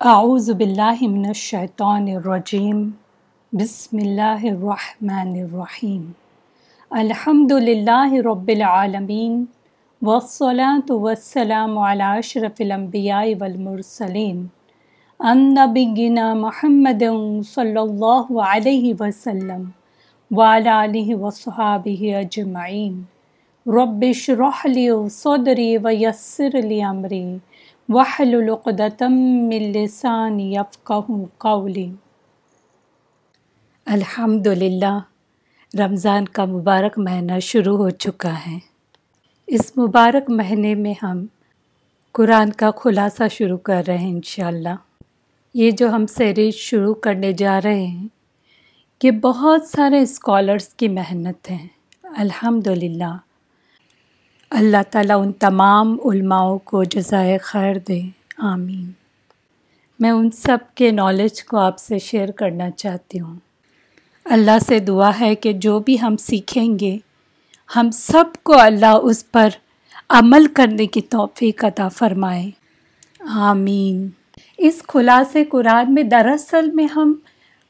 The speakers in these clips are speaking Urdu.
اعوذ باللہ من الشیطان الرجیم، بسم اللہ الرحمن الرحیم۔ الحمد للہ رب العالمین، والصلاة والسلام علی اشرف الانبیاء والمرسلین۔ ان نبینا محمد صلی اللہ علیہ وسلم وعلی آلہ وصحابہ اجمعین۔ رب اشرح لی صدری ویسر لی امری۔ وحلل عقدۃ من لسانی قولی الحمد للہ رمضان کا مبارک مہینہ شروع ہو چکا ہے۔ اس مبارک مہینے میں ہم قرآن کا خلاصہ شروع کر رہے ہیں انشاءاللہ۔ یہ جو ہم سیریز شروع کرنے جا رہے ہیں، یہ بہت سارے اسکالرس کی محنت ہے۔ الحمد للہ اللہ تعالیٰ ان تمام علماؤں کو جزائے خیر دے۔ آمین۔ میں ان سب کے نالج کو آپ سے شیئر کرنا چاہتی ہوں۔ اللہ سے دعا ہے کہ جو بھی ہم سیکھیں گے، ہم سب کو اللہ اس پر عمل کرنے کی توفیق عطا فرمائے۔ آمین۔ اس خلاصے قرآن میں دراصل میں ہم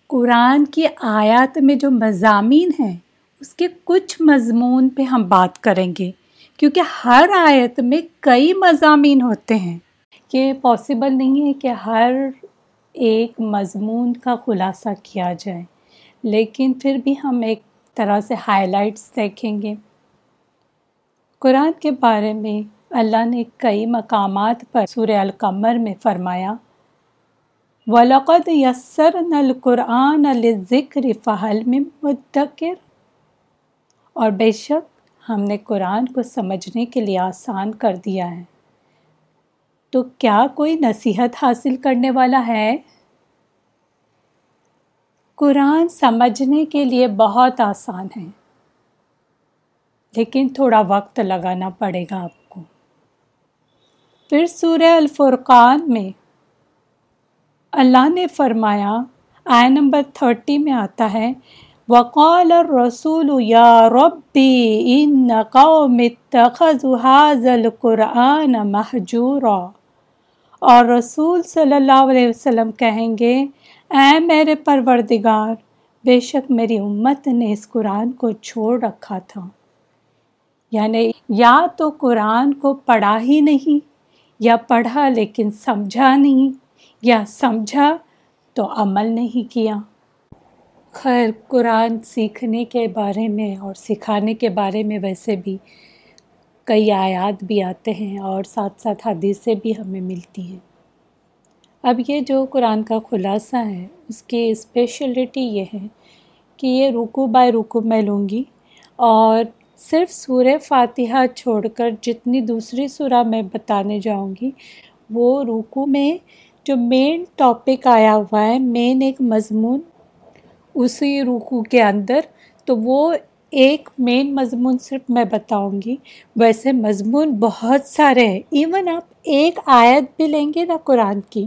قرآن کی آیات میں جو مضامین ہیں، اس کے کچھ مضمون پہ ہم بات کریں گے۔ کیونکہ ہر آیت میں کئی مضامین ہوتے ہیں۔ کہ پاسبل نہیں ہے کہ ہر ایک مضمون کا خلاصہ کیا جائے، لیکن پھر بھی ہم ایک طرح سے ہائی لائٹس دیکھیں گے۔ قرآن کے بارے میں اللہ نے کئی مقامات پر سورہ القمر میں فرمایا ولاقد یسر نل قرآن ذکر فہل میں مدکر اور بے شک ہم نے قرآن کو سمجھنے کے لیے آسان کر دیا ہے۔ تو کیا کوئی نصیحت حاصل کرنے والا ہے؟ قرآن سمجھنے کے لیے بہت آسان ہے، لیکن تھوڑا وقت لگانا پڑے گا آپ کو۔ پھر سورہ الفرقان میں اللہ نے فرمایا آئے نمبر تھرٹی میں آتا ہے وقال الرسول یا ربی ان قوم اتخذوا هذا القرآن محجورا اور رسول صلی اللہ علیہ وسلم کہیں گے، اے میرے پروردگار، بے شک میری امت نے اس قرآن کو چھوڑ رکھا تھا. یعنی یا تو قرآن کو پڑھا ہی نہیں، یا پڑھا لیکن سمجھا نہیں، یا سمجھا تو عمل نہیں کیا۔ خیر قرآن سیکھنے کے بارے میں اور سکھانے کے بارے میں ویسے بھی کئی آیات بھی آتے ہیں اور ساتھ ساتھ حدیثیں بھی ہمیں ملتی ہیں۔ اب یہ جو قرآن کا خلاصہ ہے، اس کی اسپیشلٹی یہ ہے کہ یہ رکو بائی رکو میں لوں گی اور صرف سورہ فاتحہ چھوڑ کر جتنی دوسری سورہ میں بتانے جاؤں گی، وہ رکو میں جو مین ٹاپک آیا ہوا ہے مین ایک مضمون اسی رکو کے اندر، تو وہ ایک مین مضمون صرف میں بتاؤں گی۔ ویسے مضمون بہت سارے ہیں۔ ایون آپ ایک آیت بھی لیں گے نا قرآن کی،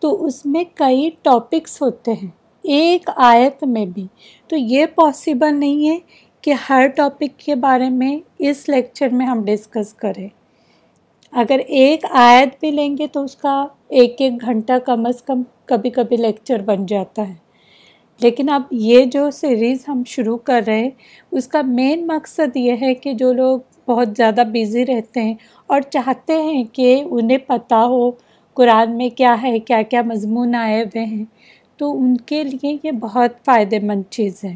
تو اس میں کئی ٹاپکس ہوتے ہیں۔ ایک آیت میں بھی۔ تو یہ پاسبل نہیں ہے کہ ہر ٹاپک کے بارے میں اس لیکچر میں ہم ڈسکس کریں۔ اگر ایک آیت بھی لیں گے تو اس کا ایک ایک گھنٹہ کم از کم کبھی کبھی لیکچر بن جاتا ہے۔ لیکن اب یہ جو سیریز ہم شروع کر رہے ہیں، اس کا مین مقصد یہ ہے کہ جو لوگ بہت زیادہ بیزی رہتے ہیں اور چاہتے ہیں کہ انہیں پتہ ہو قرآن میں کیا ہے کیا کیا مضمون آئے ہوئے ہیں، تو ان کے لیے یہ بہت فائدہ مند چیز ہے۔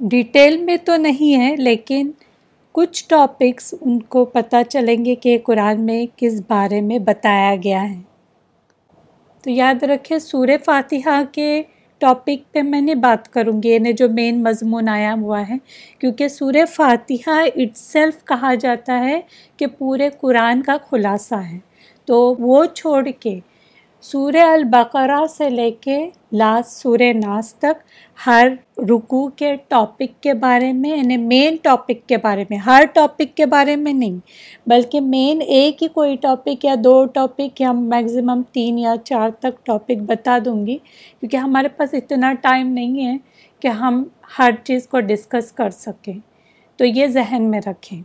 ڈیٹیل میں تو نہیں ہے، لیکن کچھ ٹاپکس ان کو پتہ چلیں گے کہ قرآن میں کس بارے میں بتایا گیا ہے۔ تو یاد رکھیں، سورہ فاتحہ کے ٹاپک پہ میں نے بات کروں گی یعنی جو مین مضمون آیا ہوا ہے، کیونکہ سورہ فاتحہ اٹ سیلف کہا جاتا ہے کہ پورے قرآن کا خلاصہ ہے۔ تو وہ چھوڑ کے سورہ البقرہ سے لے کے لاسٹ سورہ ناس تک ہر رکو کے ٹاپک کے بارے میں یعنی مین ٹاپک کے بارے میں، ہر ٹاپک کے بارے میں نہیں، بلکہ مین ایک ہی کوئی ٹاپک یا دو ٹاپک یا میگزیمم تین یا چار تک ٹاپک بتا دوں گی، کیونکہ ہمارے پاس اتنا ٹائم نہیں ہے کہ ہم ہر چیز کو ڈسکس کر سکیں۔ تو یہ ذہن میں رکھیں۔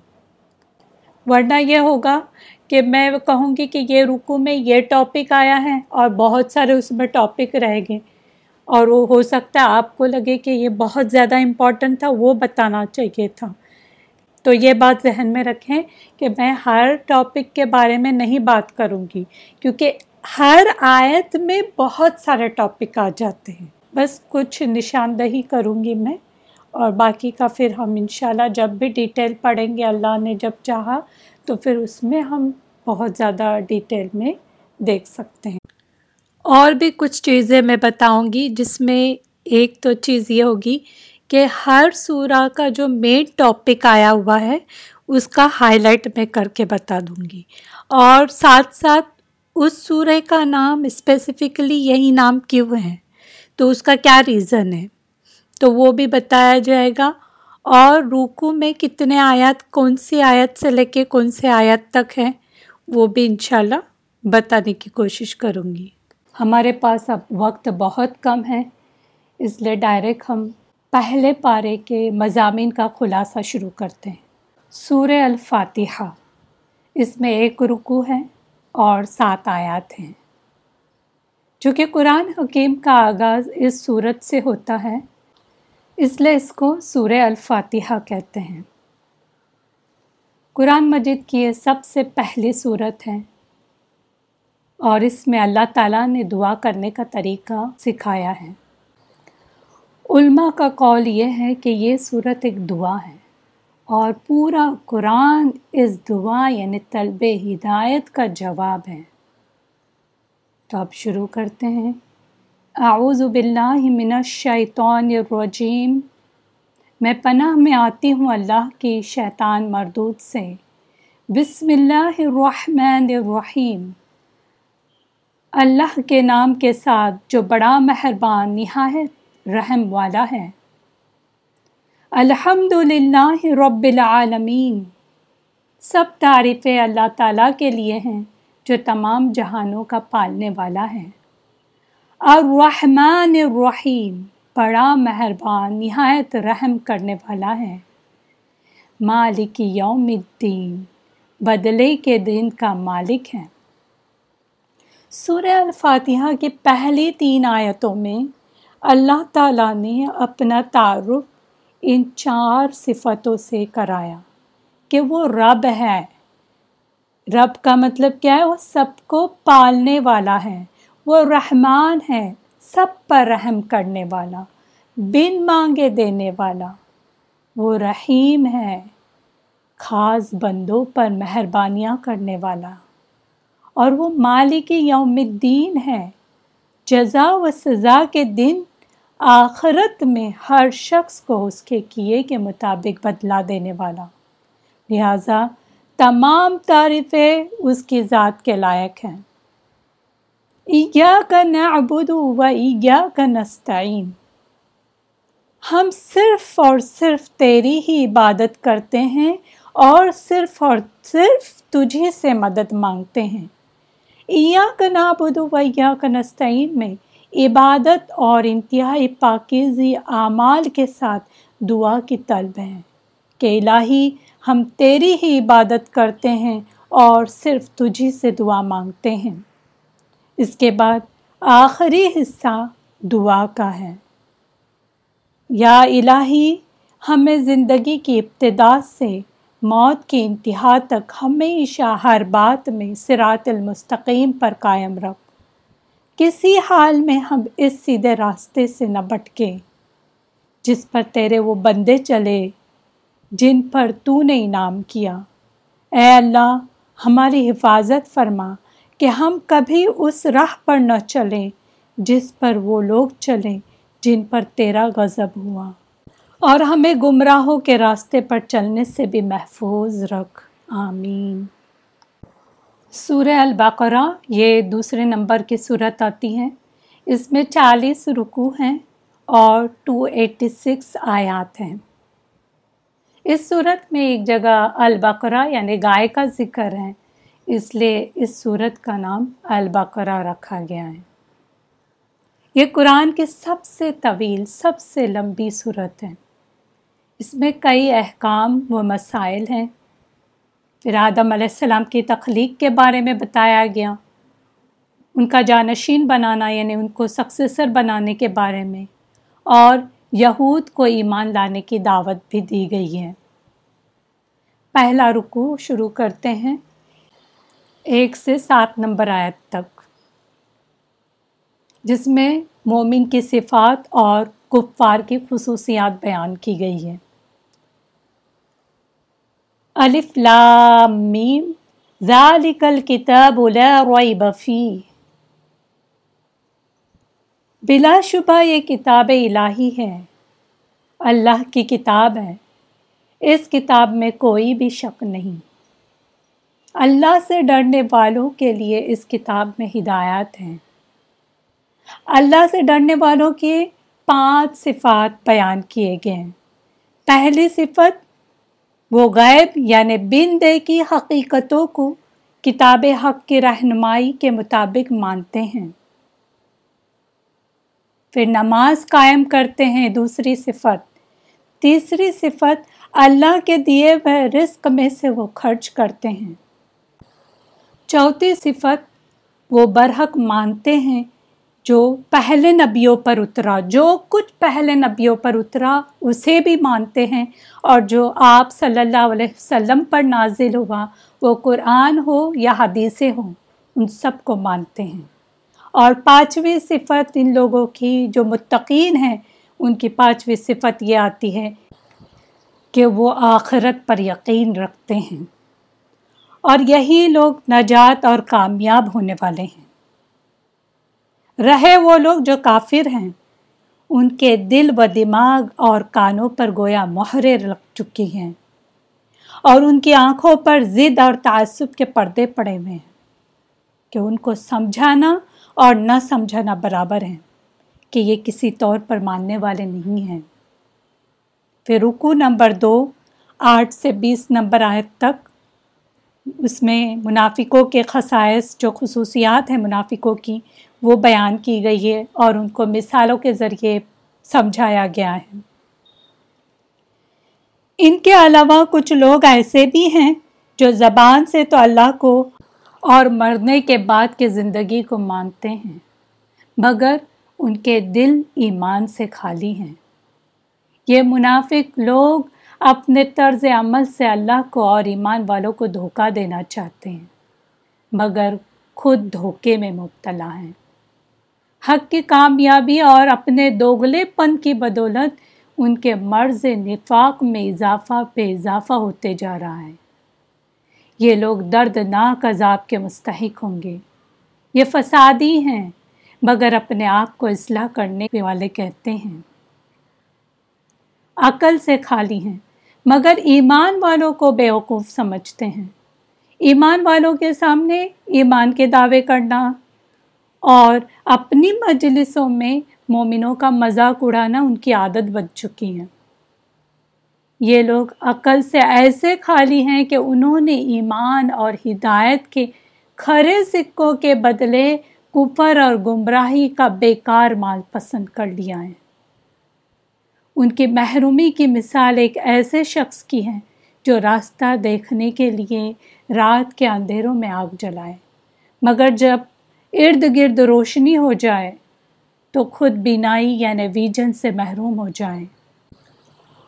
ورنہ یہ ہوگا کہ میں کہوں گی کہ یہ رکو میں یہ ٹاپک آیا ہے اور بہت سارے اس میں ٹاپک رہ گئے اور وہ ہو سکتا ہے آپ کو لگے کہ یہ بہت زیادہ امپورٹنٹ تھا، وہ بتانا چاہیے تھا۔ تو یہ بات ذہن میں رکھیں کہ میں ہر ٹاپک کے بارے میں نہیں بات کروں گی، کیونکہ ہر آیت میں بہت سارے ٹاپک آ جاتے ہیں۔ بس کچھ نشاندہی کروں گی میں۔ اور باقی کا پھر ہم انشاءاللہ جب بھی ڈیٹیل پڑھیں گے، اللہ نے جب چاہا تو پھر اس میں ہم بہت زیادہ ڈیٹیل میں دیکھ سکتے ہیں۔ اور بھی کچھ چیزیں میں بتاؤں گی، جس میں ایک تو چیز یہ ہوگی کہ ہر سورہ کا جو مین ٹاپک آیا ہوا ہے، اس کا ہائی لائٹ میں کر کے بتا دوں گی۔ اور ساتھ ساتھ اس سورہ کا نام اسپیسیفکلی یہی نام کیوں ہے؟ تو اس کا کیا ریزن ہے؟ تو وہ بھی بتایا جائے گا۔ اور روکو میں کتنے آیات، کون سی آیت سے لے کے کون سے آیت تک ہیں، وہ بھی انشاءاللہ بتانے کی کوشش کروں گی۔ ہمارے پاس اب وقت بہت کم ہے، اس لیے ڈائریکٹ ہم پہلے پارے کے مضامین کا خلاصہ شروع کرتے ہیں۔ سورہ الفاتحہ، اس میں ایک رکو ہے اور سات آیات ہیں۔ چونکہ قرآن حکیم کا آغاز اس صورت سے ہوتا ہے۔ اس لیے اس کو سورہ الفاتحہ کہتے ہیں۔ قرآن مجید کی یہ سب سے پہلی صورت ہے اور اس میں اللہ تعالیٰ نے دعا کرنے کا طریقہ سکھایا ہے۔ علماء کا قول یہ ہے کہ یہ صورت ایک دعا ہے اور پورا قرآن اس دعا یعنی طلب ہدایت کا جواب ہے۔ تو اب شروع کرتے ہیں۔ اعوذ باللہ من الشیطان الرجیم۔ میں پناہ میں آتی ہوں اللہ کی شیطان مردود سے۔ بسم اللہ الرحمن الرحیم۔ اللہ کے نام کے ساتھ جو بڑا مہربان نہایت رحم والا ہے۔ الحمد للہ رب العالمین۔ سب تعریفیں اللہ تعالیٰ کے لیے ہیں جو تمام جہانوں کا پالنے والا ہے۔ الرحمن الرحیم۔ بڑا مہربان، نہایت رحم کرنے والا ہے۔ مالک یوم الدین، بدلے کے دن کا مالک ہے۔ سورہ الفاتحہ کی پہلی تین آیتوں میں اللہ تعالیٰ نے اپنا تعارف ان چار صفتوں سے کرایا کہ وہ رب ہے۔ رب کا مطلب کیا ہے؟ وہ سب کو پالنے والا ہے۔ وہ رحمان ہے سب پر رحم کرنے والا، بن مانگے دینے والا۔ وہ رحیم ہے، خاص بندوں پر مہربانیاں کرنے والا۔ اور وہ مالک یوم الدین ہے، جزا و سزا کے دن آخرت میں ہر شخص کو اس کے کیے کے مطابق بدلا دینے والا۔ لہٰذا تمام تعریفیں اس کی ذات کے لائق ہیں۔ ایاک نعبد و ایاک نستعین ہم صرف اور صرف تیری ہی عبادت کرتے ہیں اور صرف اور صرف تجھے سے مدد مانگتے ہیں۔ ایاک نعبد و ایاک نستعین میں عبادت اور انتہائی پاکیزی اعمال کے ساتھ دعا کی طلب ہے کہ الہی ہم تیری ہی عبادت کرتے ہیں اور صرف تجھی سے دعا مانگتے ہیں۔ اس کے بعد آخری حصہ دعا کا ہے۔ یا الہی، ہمیں زندگی کی ابتدا سے موت کی انتہا تک ہمیشہ ہر بات میں سرات المستقیم پر قائم رکھ۔ کسی حال میں ہم اس سیدھے راستے سے نہ بٹکے جس پر تیرے وہ بندے چلے جن پر تو نے انعام کیا۔ اے اللہ، ہماری حفاظت فرما۔ کہ ہم کبھی اس راہ پر نہ چلیں جس پر وہ لوگ چلیں جن پر تیرا غضب ہوا۔ اور ہمیں گمراہوں کے راستے پر چلنے سے بھی محفوظ رکھ۔ آمین۔ سورہ البقرہ، یہ دوسرے نمبر کی صورت آتی ہے۔ اس میں چالیس رکو ہیں اور ٹو ایٹی سکس آیات ہیں۔ اس صورت میں ایک جگہ البقرہ یعنی گائے کا ذکر ہے۔ اس لیے اس صورت کا نام البقرہ رکھا گیا ہے۔ یہ قرآن کی سب سے طویل، سب سے لمبی صورت ہے۔ اس میں کئی احکام و مسائل ہیں۔ پھر آدم علیہ السلام کی تخلیق کے بارے میں بتایا گیا۔ ان کا جانشین بنانا یعنی ان کو سکسیسر بنانے کے بارے میں۔ اور یہود کو ایمان لانے کی دعوت بھی دی گئی ہے۔ پہلا رکو شروع کرتے ہیں۔ ایک سے سات نمبر آیت تک، جس میں مومن کی صفات اور کفار کی خصوصیات بیان کی گئی ہے الف لام میم ذالک الکتاب لا ریب بلا شبہ یہ کتاب الہی ہے، اللہ کی کتاب ہے، اس کتاب میں کوئی بھی شک نہیں۔ اللہ سے ڈرنے والوں کے لیے اس کتاب میں ہدایات ہیں۔ اللہ سے ڈرنے والوں کے پانچ صفات بیان کیے گئے ہیں۔ پہلی صفت، وہ غیب یعنی بن دے کی حقیقتوں کو کتاب حق کی رہنمائی کے مطابق مانتے ہیں۔ پھر نماز قائم کرتے ہیں، دوسری صفت۔ تیسری صفت، اللہ کے دیے ہوئے رزق میں سے وہ خرچ کرتے ہیں۔ چوتھی صفت وہ برحق مانتے ہیں جو پہلے نبیوں پر اترا، جو کچھ پہلے نبیوں پر اترا، اسے بھی مانتے ہیں۔ اور جو آپ صلی اللہ علیہ وسلم پر نازل ہوا، وہ قرآن ہو یا حدیثیں ہوں ان سب کو مانتے ہیں۔ اور پانچویں صفت ان لوگوں کی جو متقین ہیں، ان کی پانچویں صفت یہ آتی ہے کہ وہ آخرت پر یقین رکھتے ہیں۔ اور یہی لوگ نجات اور کامیاب ہونے والے ہیں۔ رہے وہ لوگ جو کافر ہیں۔ ان کے دل و دماغ اور کانوں پر گویا مہرے رکھ چکی ہیں۔ اور ان کی آنکھوں پر ضد اور تعصب کے پردے پڑے ہوئے ہیں۔ کہ ان کو سمجھانا اور نہ سمجھانا برابر ہے کہ یہ کسی طور پر ماننے والے نہیں ہیں۔ پھر رکو نمبر دو، آٹھ سے بیس نمبر آیت تک اس میں منافقوں کے خصائص جو خصوصیات ہیں منافقوں کی، وہ بیان کی گئی ہے اور ان کو مثالوں کے ذریعے سمجھایا گیا ہے۔ ان کے علاوہ کچھ لوگ ایسے بھی ہیں جو زبان سے تو اللہ کو اور مرنے کے بعد کے زندگی کو مانتے ہیں، مگر ان کے دل ایمان سے خالی ہیں۔ یہ منافق لوگ اپنے طرز عمل سے اللہ کو اور ایمان والوں کو دھوکہ دینا چاہتے ہیں، مگر خود دھوکے میں مبتلا ہیں۔ حق کی کامیابی اور اپنے دوگلے پن کی بدولت ان کے مرض نفاق میں اضافہ پہ اضافہ ہوتے جا رہا ہے۔ یہ لوگ دردناک عذاب کے مستحق ہوں گے۔ یہ فسادی ہیں، مگر اپنے آپ کو اصلاح کرنے والے کہتے ہیں۔ عقل سے خالی ہیں۔ مگر ایمان والوں کو بیوقوف سمجھتے ہیں۔ ایمان والوں کے سامنے ایمان کے دعوے کرنا اور اپنی مجلسوں میں مومنوں کا مذاق اڑانا ان کی عادت بن چکی ہے یہ لوگ عقل سے ایسے خالی ہیں کہ انہوں نے ایمان اور ہدایت کے کھرے سکوں کے بدلے کفر اور گمراہی کا بیکار مال پسند کر لیا ہے۔ ان کی محرومی کی مثال ایک ایسے شخص کی ہے جو راستہ دیکھنے کے لیے رات کے اندھیروں میں آگ جلائے۔ مگر جب ارد گرد روشنی ہو جائے تو خود بینائی یعنی ویجن سے محروم ہو جائیں۔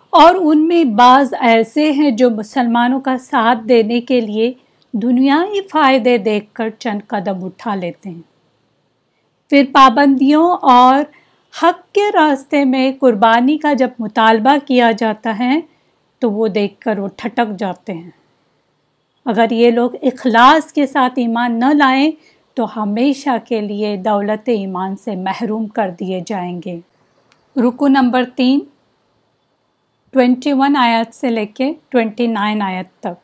اور ان میں بعض ایسے ہیں جو مسلمانوں کا ساتھ دینے کے لیے دنیائی فائدے دیکھ کر چند قدم اٹھا لیتے ہیں۔ پھر پابندیوں اور حق کے راستے میں قربانی کا جب مطالبہ کیا جاتا ہے، تو وہ دیکھ کر وہ ٹھٹک جاتے ہیں۔ اگر یہ لوگ اخلاص کے ساتھ ایمان نہ لائیں، تو ہمیشہ کے لیے دولت ایمان سے محروم کر دیے جائیں گے۔ رکو نمبر تین ٹوینٹی ون آیت سے لے کے ٹوینٹی نائن آیت تک،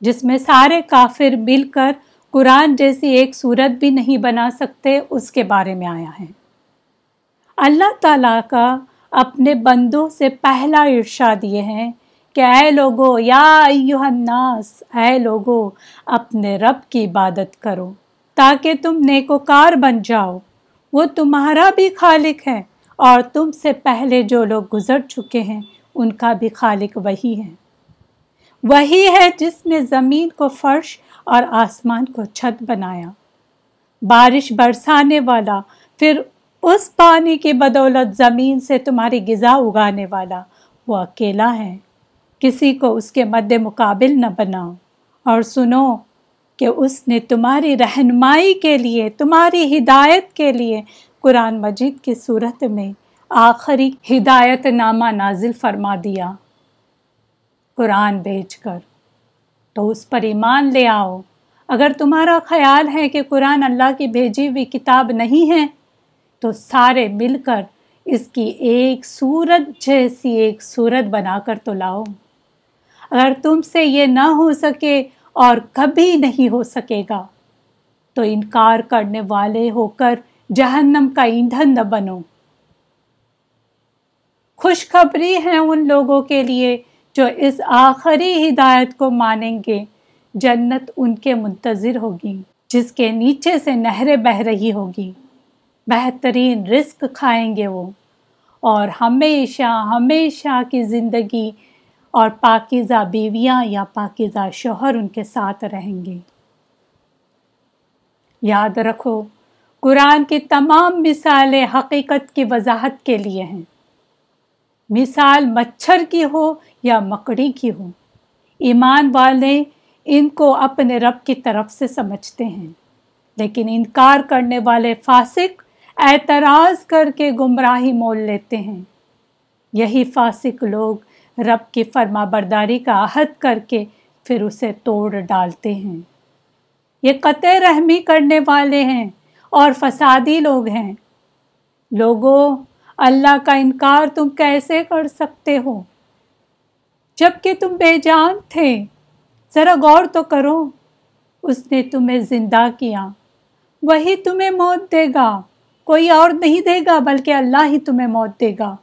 جس میں سارے کافر مل کر قرآن جیسی ایک صورت بھی نہیں بنا سکتے، اس کے بارے میں آیا ہے۔ اللہ تعالیٰ کا اپنے بندوں سے پہلا ارشاد یہ ہے کہ اے لوگو، یا ایوہ الناس، اے لوگو، اپنے رب کی عبادت کرو تاکہ تم نیکوکار بن جاؤ۔ وہ تمہارا بھی خالق ہے اور تم سے پہلے جو لوگ گزر چکے ہیں، ان کا بھی خالق وہی ہے۔ وہی ہے جس نے زمین کو فرش اور آسمان کو چھت بنایا۔ بارش برسانے والا پھر اس پانی کی بدولت زمین سے تمہاری غذا اگانے والا وہ اکیلا ہے۔ کسی کو اس کے مد مقابل نہ بناؤ۔ اور سنو کہ اس نے تمہاری رہنمائی کے لیے، تمہاری ہدایت کے لیے قرآن مجید کی صورت میں آخری ہدایت نامہ نازل فرما دیا۔ قرآن بیچ کر تو اس پر ایمان لے آؤ۔ اگر تمہارا خیال ہے کہ قرآن اللہ کی بھیجی ہوئی کتاب نہیں ہے تو سارے مل کر اس کی ایک صورت جیسی ایک صورت بنا کر تو لاؤ۔ اگر تم سے یہ نہ ہو سکے اور کبھی نہیں ہو سکے گا، تو انکار کرنے والے ہو کر جہنم کا ایندھن نہ بنو۔ خوشخبری ہے ان لوگوں کے لیے جو اس آخری ہدایت کو مانیں گے۔ جنت ان کے منتظر ہوگی، جس کے نیچے سے نہریں بہ رہی ہوگی۔ بہترین رزق کھائیں گے وہ۔ اور ہمیشہ ہمیشہ کی زندگی اور پاکیزہ بیویاں یا پاکیزہ شوہر ان کے ساتھ رہیں گے۔ یاد رکھو، قرآن کی تمام مثالیں حقیقت کی وضاحت کے لیے ہیں۔ مثال مچھر کی ہو یا مکڑی کی ہو، ایمان والے ان کو اپنے رب کی طرف سے سمجھتے ہیں، لیکن انکار کرنے والے فاسق اعتراض کر کے گمراہی مول لیتے ہیں۔ یہی فاسق لوگ رب کی فرما برداری کا عہد کر کے پھر اسے توڑ ڈالتے ہیں۔ یہ قطع رحمی کرنے والے ہیں اور فسادی لوگ ہیں۔ لوگوں، اللہ کا انکار تم کیسے کر سکتے ہو؟ جبکہ تم بے جان تھے، ذرا غور تو کرو۔ اس نے تمہیں زندہ کیا، وہی تمہیں موت دے گا۔ کوئی اور نہیں دے گا بلکہ اللہ ہی تمہیں موت دے گا۔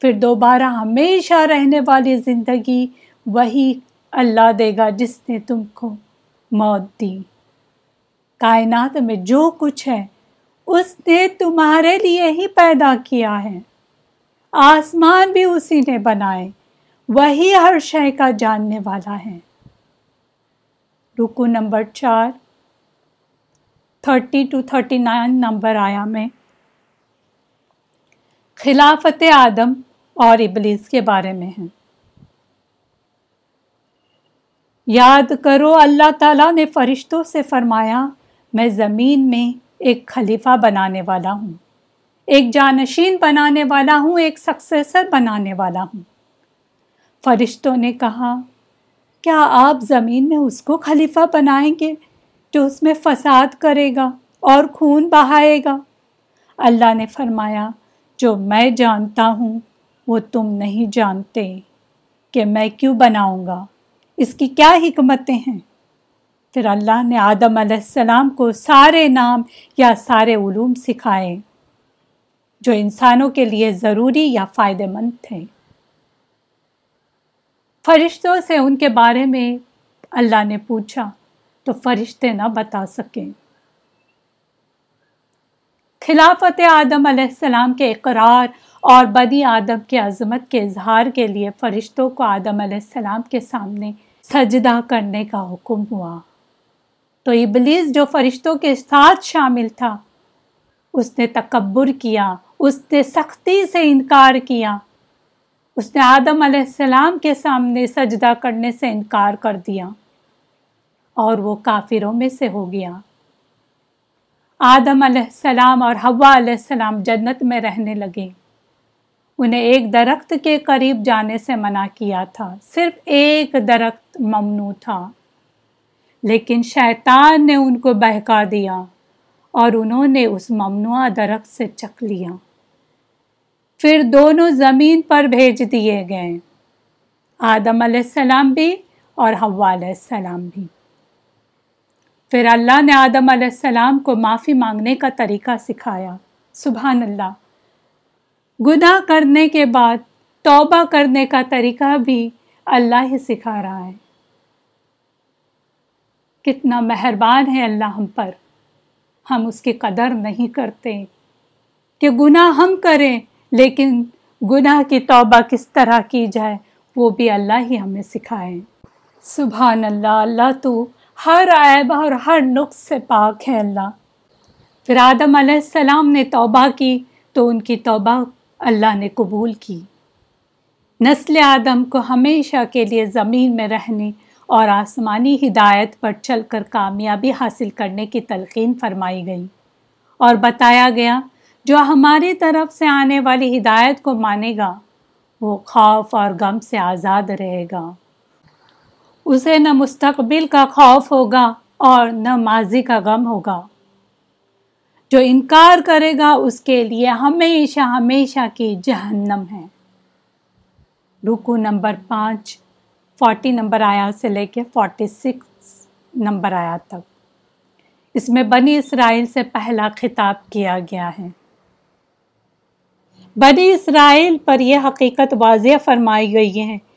پھر دوبارہ ہمیشہ رہنے والی زندگی وہی اللہ دے گا جس نے تم کو موت دی۔ کائنات میں جو کچھ ہے، اس نے تمہارے لیے ہی پیدا کیا ہے۔ آسمان بھی اسی نے بنائے، وہی ہر شے کا جاننے والا ہے۔ رکو نمبر چار۔ Thirty two thirty nine number آیا میں۔ خلافت آدم اور ابلیس کے بارے میں ہیں یاد کرو اللہ تعالیٰ نے فرشتوں سے فرمایا، میں زمین میں ایک خلیفہ بنانے والا ہوں۔ ایک جانشین بنانے والا ہوں، ایک سکسیسر بنانے والا ہوں۔ فرشتوں نے کہا، کیا آپ زمین میں اس کو خلیفہ بنائیں گے؟ جو اس میں فساد کرے گا اور خون بہائے گا۔ اللہ نے فرمایا، جو میں جانتا ہوں، وہ تم نہیں جانتے کہ میں کیوں بناؤں گا۔ اس کی کیا حکمتیں ہیں؟ پھر اللہ نے آدم علیہ السلام کو سارے نام یا سارے علوم سکھائے، جو انسانوں کے لیے ضروری یا فائدہ مند تھے۔ فرشتوں سے ان کے بارے میں اللہ نے پوچھا۔ تو فرشتے نہ بتا سکیں۔ خلافت آدم علیہ السلام کے اقرار اور بدی آدم کے عظمت کے اظہار کے لیے فرشتوں کو آدم علیہ السلام کے سامنے سجدہ کرنے کا حکم ہوا۔ تو ابلیس جو فرشتوں کے ساتھ شامل تھا، اس نے تکبر کیا، اس نے سختی سے انکار کیا۔ اس نے آدم علیہ السلام کے سامنے سجدہ کرنے سے انکار کر دیا۔ اور وہ کافروں میں سے ہو گیا۔ آدم علیہ السلام اور ہوا علیہ السلام جنت میں رہنے لگے۔ انہیں ایک درخت کے قریب جانے سے منع کیا تھا۔ صرف ایک درخت ممنوع تھا۔ لیکن شیطان نے ان کو بہکا دیا اور انہوں نے اس ممنوع درخت سے چکھ لیا۔ پھر دونوں زمین پر بھیج دیے گئے۔ آدم علیہ السلام بھی اور ہوا علیہ السلام بھی۔ پھر اللہ نے آدم علیہ السلام کو معافی مانگنے کا طریقہ سکھایا۔ سبحان اللہ۔ گناہ کرنے کے بعد، توبہ کرنے کا طریقہ بھی اللہ ہی سکھا رہا ہے۔ کتنا مہربان ہے اللہ ہم پر۔ ہم اس کی قدر نہیں کرتے کہ گناہ ہم کریں، لیکن گناہ کی توبہ کس طرح کی جائے، وہ بھی اللہ ہی ہمیں سکھائے۔ سبحان اللہ اللہ تو ہر عیب اور ہر نقص سے پاک ہے اللہ۔ پھر آدم علیہ السلام نے توبہ کی تو ان کی توبہ اللہ نے قبول کی۔ نسل آدم کو ہمیشہ کے لیے زمین میں رہنے اور آسمانی ہدایت پر چل کر کامیابی حاصل کرنے کی تلقین فرمائی گئی۔ اور بتایا گیا، جو ہماری طرف سے آنے والی ہدایت کو مانے گا، وہ خوف اور غم سے آزاد رہے گا۔ اسے نہ مستقبل کا خوف ہوگا اور نہ ماضی کا غم ہوگا۔ جو انکار کرے گا اس کے لیے ہمیشہ ہمیشہ کی جہنم ہے۔ رکو نمبر پانچ، فورٹی نمبر آیا سے لے کے فورٹی سکس نمبر آیا تک۔ اس میں بنی اسرائیل سے پہلا خطاب کیا گیا ہے۔ بنی اسرائیل پر یہ حقیقت واضح فرمائی گئی ہے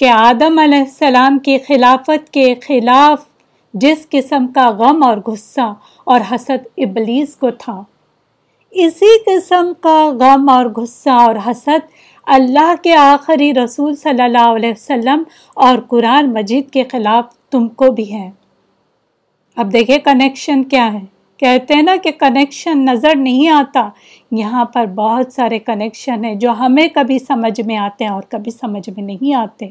کہ آدم علیہ السلام کی خلافت کے خلاف جس قسم کا غم اور غصہ اور حسد ابلیس کو تھا، اسی قسم کا غم اور غصہ اور حسد اللہ کے آخری رسول صلی اللہ علیہ وسلم اور قرآن مجید کے خلاف تم کو بھی ہے۔ اب دیکھیں کنیکشن کیا ہے۔ کہتے ہیں نا کہ کنیکشن نظر نہیں آتا۔ یہاں پر بہت سارے کنیکشن ہیں جو ہمیں کبھی سمجھ میں آتے ہیں اور کبھی سمجھ میں نہیں آتے۔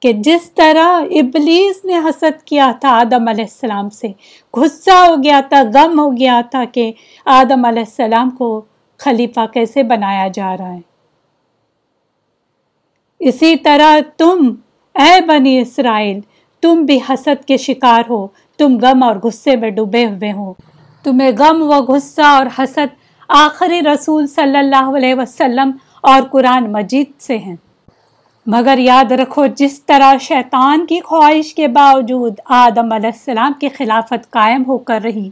کہ جس طرح ابلیس نے حسد کیا تھا آدم علیہ السلام سے، غصہ ہو گیا تھا، غم ہو گیا تھا کہ آدم علیہ السلام کو خلیفہ کیسے بنایا جا رہا ہے۔ اسی طرح تم، اے بنی اسرائیل، تم بھی حسد کے شکار ہو، تم غم اور غصے میں ڈوبے ہوئے ہو۔ تمہیں غم و غصہ اور حسد آخری رسول صلی اللہ علیہ وسلم اور قرآن مجید سے ہیں۔ مگر یاد رکھو، جس طرح شیطان کی خواہش کے باوجود آدم علیہ السلام کی خلافت قائم ہو کر رہی،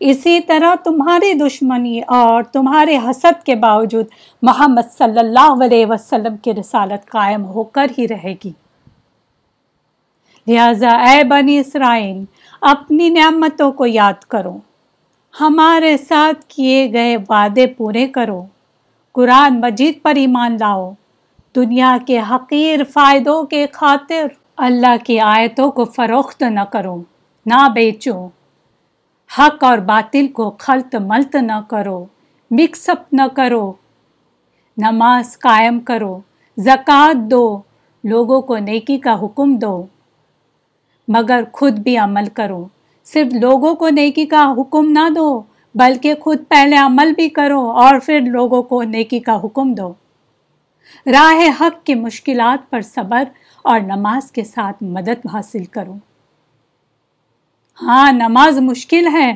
اسی طرح تمہاری دشمنی اور تمہارے حسد کے باوجود محمد صلی اللہ علیہ وسلم کی رسالت قائم ہو کر ہی رہے گی۔ لہذا اے بنی اسرائیل، اپنی نعمتوں کو یاد کرو، ہمارے ساتھ کیے گئے وعدے پورے کرو، قرآن مجید پر ایمان لاؤ دنیا کے حقیر فائدوں کے خاطر اللہ کی آیتوں کو فروخت نہ کرو، نہ بیچو۔ حق اور باطل کو خلط ملت نہ کرو مکس اپ نہ کرو۔ نماز قائم کرو، زکوٰۃ دو، لوگوں کو نیکی کا حکم دو۔ مگر خود بھی عمل کرو، صرف لوگوں کو نیکی کا حکم نہ دو، بلکہ خود پہلے عمل بھی کرو اور پھر لوگوں کو نیکی کا حکم دو۔ راہ حق کی مشکلات پر صبر اور نماز کے ساتھ مدد حاصل کرو ہاں نماز مشکل ہے،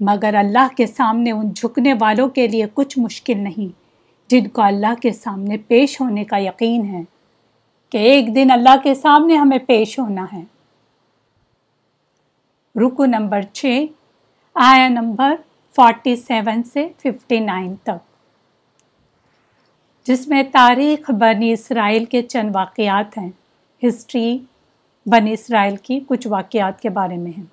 مگر اللہ کے سامنے ان جھکنے والوں کے لیے کچھ مشکل نہیں، جن کو اللہ کے سامنے پیش ہونے کا یقین ہے کہ ایک دن اللہ کے سامنے ہمیں پیش ہونا ہے۔ رکو نمبر چھ آیا نمبر فورٹی سیون سے ففٹی نائن تک۔ جس میں تاریخ بنی اسرائیل کے چند واقعات ہیں۔ ہسٹری بنی اسرائیل کی کچھ واقعات کے بارے میں ہیں۔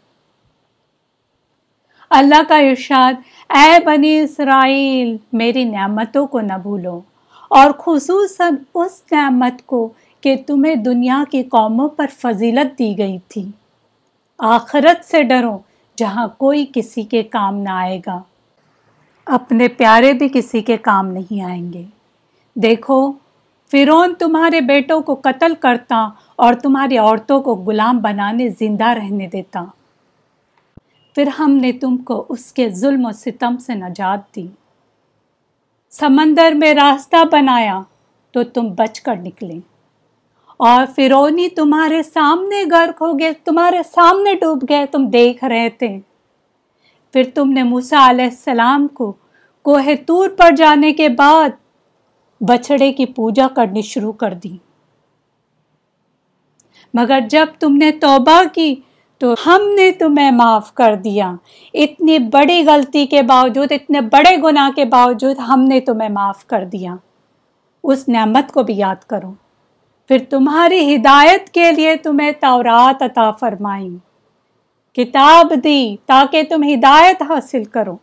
اللہ کا ارشاد، اے بنی اسرائیل، میری نعمتوں کو نہ بھولو۔ اور خصوصاً اس نعمت کو کہ تمہیں دنیا کی قوموں پر فضیلت دی گئی تھی۔ آخرت سے ڈرو، جہاں کوئی کسی کے کام نہ آئے گا۔ اپنے پیارے بھی کسی کے کام نہیں آئیں گے۔ دیکھو فرون تمہارے بیٹوں کو قتل کرتا اور تمہاری عورتوں کو غلام بنانے زندہ رہنے دیتا۔ پھر ہم نے تم کو اس کے ظلم و ستم سے نجات دی۔ سمندر میں راستہ بنایا تو تم بچ کر نکلے۔ اور فرونی تمہارے سامنے غرق ہو گئے، تمہارے سامنے ڈوب گئے، تم دیکھ رہے تھے۔ پھر تم نے موسا علیہ السلام کو کوہ تور پر جانے کے بعد بچڑے کی پوجا کرنی شروع کر دی۔ مگر جب تم نے توبہ کی تو ہم نے تمہیں معاف کر دیا۔ اتنی بڑی غلطی کے باوجود، اتنے بڑے گناہ کے باوجود ہم نے تمہیں معاف کر دیا۔ اس نعمت کو بھی یاد کرو۔ پھر تمہاری ہدایت کے لیے تمہیں تورات عطا فرمائی۔ کتاب دی تاکہ تم ہدایت حاصل کرو۔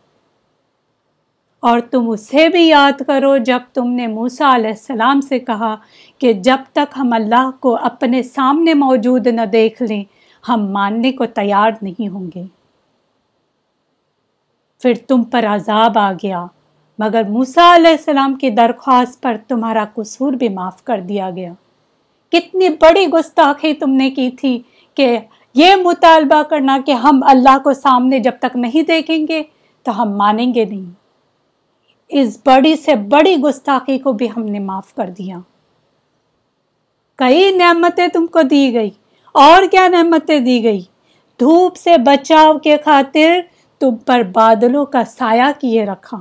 اور تم اسے بھی یاد کرو جب تم نے موسا علیہ السلام سے کہا کہ جب تک ہم اللہ کو اپنے سامنے موجود نہ دیکھ لیں، ہم ماننے کو تیار نہیں ہوں گے۔ پھر تم پر عذاب آ گیا، مگر موسا علیہ السلام کی درخواست پر تمہارا قصور بھی معاف کر دیا گیا۔ کتنی بڑی گستاخی تم نے کی تھی کہ یہ مطالبہ کرنا کہ ہم اللہ کو سامنے جب تک نہیں دیکھیں گے تو ہم مانیں گے نہیں۔ اس بڑی سے بڑی گستاخی کو بھی ہم نے معاف کر دیا۔ کئی نعمتیں تم کو دی گئی، اور کیا نعمتیں دی گئی؟ دھوپ سے بچاؤ کے خاطر تم پر بادلوں کا سایہ کیے رکھا،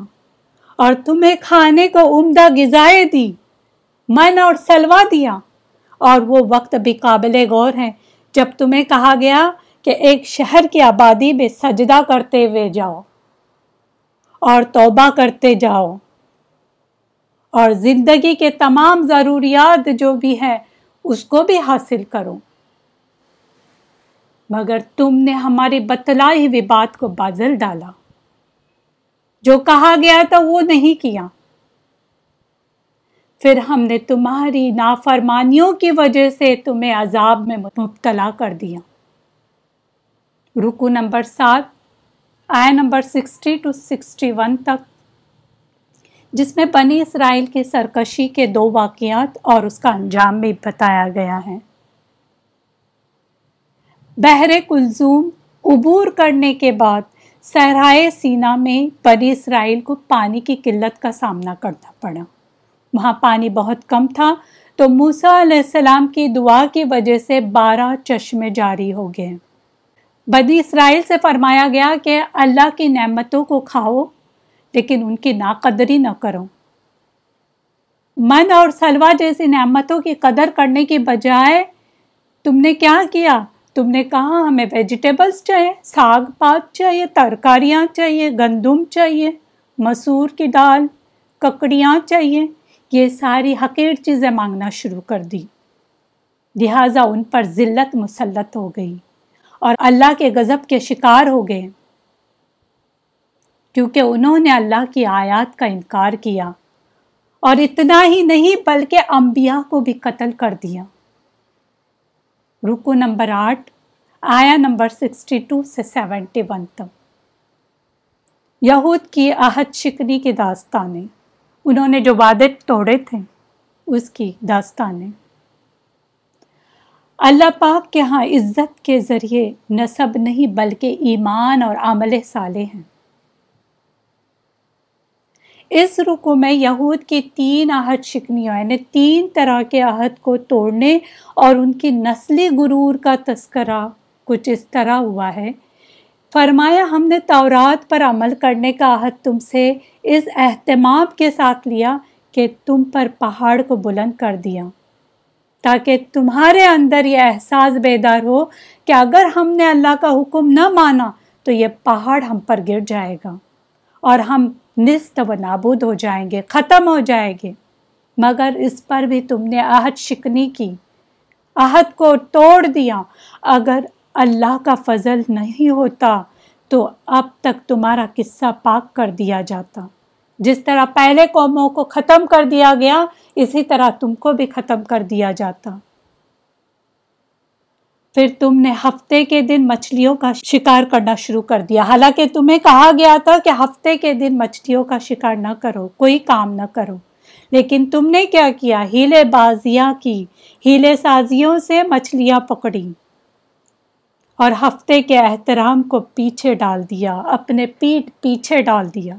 اور تمہیں کھانے کو عمدہ غذائیں دی، من اور سلوا دیا۔ اور وہ وقت بھی قابل غور ہے جب تمہیں کہا گیا کہ ایک شہر کی آبادی میں سجدہ کرتے ہوئے جاؤ۔ اور توبہ کرتے جاؤ۔ اور زندگی کے تمام ضروریات جو بھی ہے اس کو بھی حاصل کرو۔ مگر تم نے ہماری بتلائی ہوئی بات کو بازل ڈالا۔ جو کہا گیا تھا، وہ نہیں کیا۔ پھر ہم نے تمہاری نافرمانیوں کی وجہ سے تمہیں عذاب میں مبتلا کر دیا۔ رکو نمبر سات آیا number sixty two sixty one تک، جس میں بنی اسرائیل کی سرکشی کے دو واقعات اور اس کا انجام بھی بتایا گیا ہے۔ بحر کلزوم عبور کرنے کے بعد صحرائے سینا میں بنی اسرائیل کو پانی کی قلت کا سامنا کرنا پڑا۔ وہاں پانی بہت کم تھا، تو موسا علیہ السلام کی دعا کی وجہ سے بارہ چشمے جاری ہو گئے۔ بدی اسرائیل سے فرمایا گیا کہ اللہ کی نعمتوں کو کھاؤ، لیکن ان کی ناقدری نہ کرو۔ من اور سلوا جیسی نعمتوں کی قدر کرنے کی بجائے، تم نے کیا کیا؟ تم نے کہا، ہمیں ویجیٹیبلس چاہیے، ساگ پات چاہیے، ترکاریاں چاہیے، گندم چاہیے، مسور کی دال، ککڑیاں چاہیے۔ یہ ساری حقیر چیزیں مانگنا شروع کر دی۔ لہٰذا ان پر ذلت مسلط ہو گئی۔ اور اللہ کے غضب کے شکار ہو گئے۔ کیونکہ انہوں نے اللہ کی آیات کا انکار کیا اور اتنا ہی نہیں بلکہ انبیاء کو بھی قتل کر دیا۔ رکو نمبر آٹھ آیا نمبر سکسٹی ٹو سے سیونٹی ون تک۔ یہود کی عہد شکنی کی داستانیں، انہوں نے جو وعدے توڑے تھے، اس کی داستانیں۔ اللہ پاک کے ہاں عزت کے ذریعے نصب نہیں بلکہ ایمان اور عمل صالح ہیں۔ اس رکو میں یہود کی تین عہد شکنیوں یعنی تین طرح کے عہد کو توڑنے اور ان کی نسلی غرور کا تذکرہ کچھ اس طرح ہوا ہے۔ فرمایا، ہم نے تورات پر عمل کرنے کا عہد تم سے اس اہتمام کے ساتھ لیا کہ تم پر پہاڑ کو بلند کر دیا۔ تاکہ تمہارے اندر یہ احساس بیدار ہو کہ اگر ہم نے اللہ کا حکم نہ مانا تو یہ پہاڑ ہم پر گر جائے گا اور ہم نست و نابود ہو جائیں گے، ختم ہو جائیں گے۔ مگر اس پر بھی تم نے عہد شکنی کی، عہد کو توڑ دیا۔ اگر اللہ کا فضل نہیں ہوتا تو اب تک تمہارا قصہ پاک کر دیا جاتا۔ جس طرح پہلے قوموں کو ختم کر دیا گیا اسی طرح تم کو بھی ختم کر دیا جاتا۔ پھر تم نے ہفتے کے دن مچھلیوں کا شکار کرنا شروع کر دیا۔ حالانکہ تمہیں کہا گیا تھا کہ ہفتے کے دن مچھلیوں کا شکار نہ کرو، کوئی کام نہ کرو۔ لیکن تم نے کیا کیا؟ ہیلے بازیاں کی۔ ہیلے سازیوں سے مچھلیاں پکڑی اور ہفتے کے احترام کو پیچھے ڈال دیا، اپنے پیٹ پیچھے ڈال دیا۔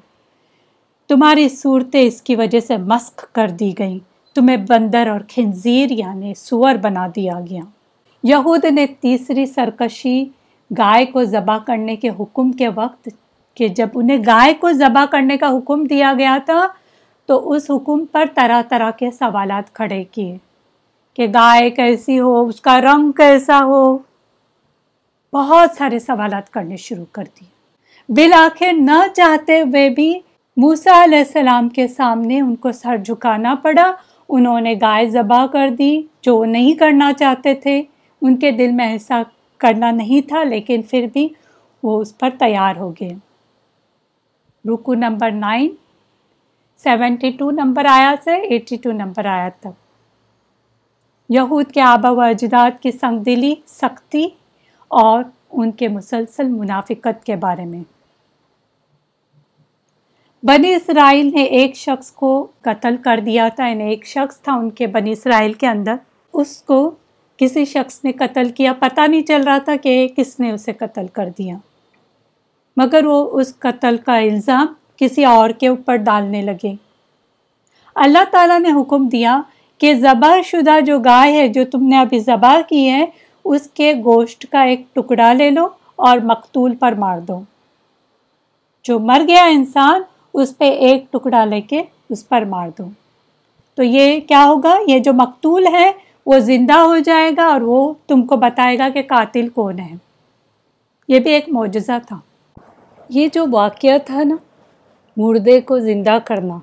تمہاری صورتیں اس کی وجہ سے مسخ کر دی گئیں۔ تمہیں بندر اور خنزیر یعنی سور بنا دیا گیا۔ یہود نے تیسری سرکشی گائے کو ذبح کرنے کے حکم کے وقت کہ جب انہیں گائے کو ذبح کرنے کا حکم دیا گیا تھا، تو اس حکم پر طرح طرح کے سوالات کھڑے کیے کہ گائے کیسی ہو، اس کا رنگ کیسا ہو۔ بہت سارے سوالات کرنے شروع کر دیے۔ بالآخر نہ چاہتے ہوئے بھی موسا علیہ السلام کے سامنے ان کو سر جھکانا پڑا۔ انہوں نے گائے ذبح کر دی جو نہیں کرنا چاہتے تھے۔ ان کے دل میں ایسا کرنا نہیں تھا، لیکن پھر بھی وہ اس پر تیار ہو گئے۔ رکو number nine, seventy two number آیا سے ایٹی ٹو نمبر آیا تک۔ یہود کے آبا و اجداد کی سنگ دلی سختی اور ان کے مسلسل منافقت کے بارے میں۔ بنی اسرائیل نے ایک شخص کو قتل کر دیا تھا یعنی ایک شخص تھا ان کے بنی اسرائیل کے اندر۔ اس کو کسی شخص نے قتل کیا، پتہ نہیں چل رہا تھا کہ کس نے اسے قتل کر دیا۔ مگر وہ اس قتل کا الزام کسی اور کے اوپر ڈالنے لگے۔ اللہ تعالیٰ نے حکم دیا کہ ذبح شدہ جو گائے ہے، جو تم نے ابھی ذبح کی ہے، اس کے گوشت کا ایک ٹکڑا لے لو اور مقتول پر مار دو۔ جو مر گیا انسان اس پہ ایک ٹکڑا لے کے اس پر مار دو تو یہ کیا ہوگا؟ یہ جو مقتول ہے، وہ زندہ ہو جائے گا اور وہ تم کو بتائے گا کہ قاتل کون ہے۔ یہ بھی ایک معجزہ تھا۔ یہ جو واقعہ تھا نا، مردے کو زندہ کرنا،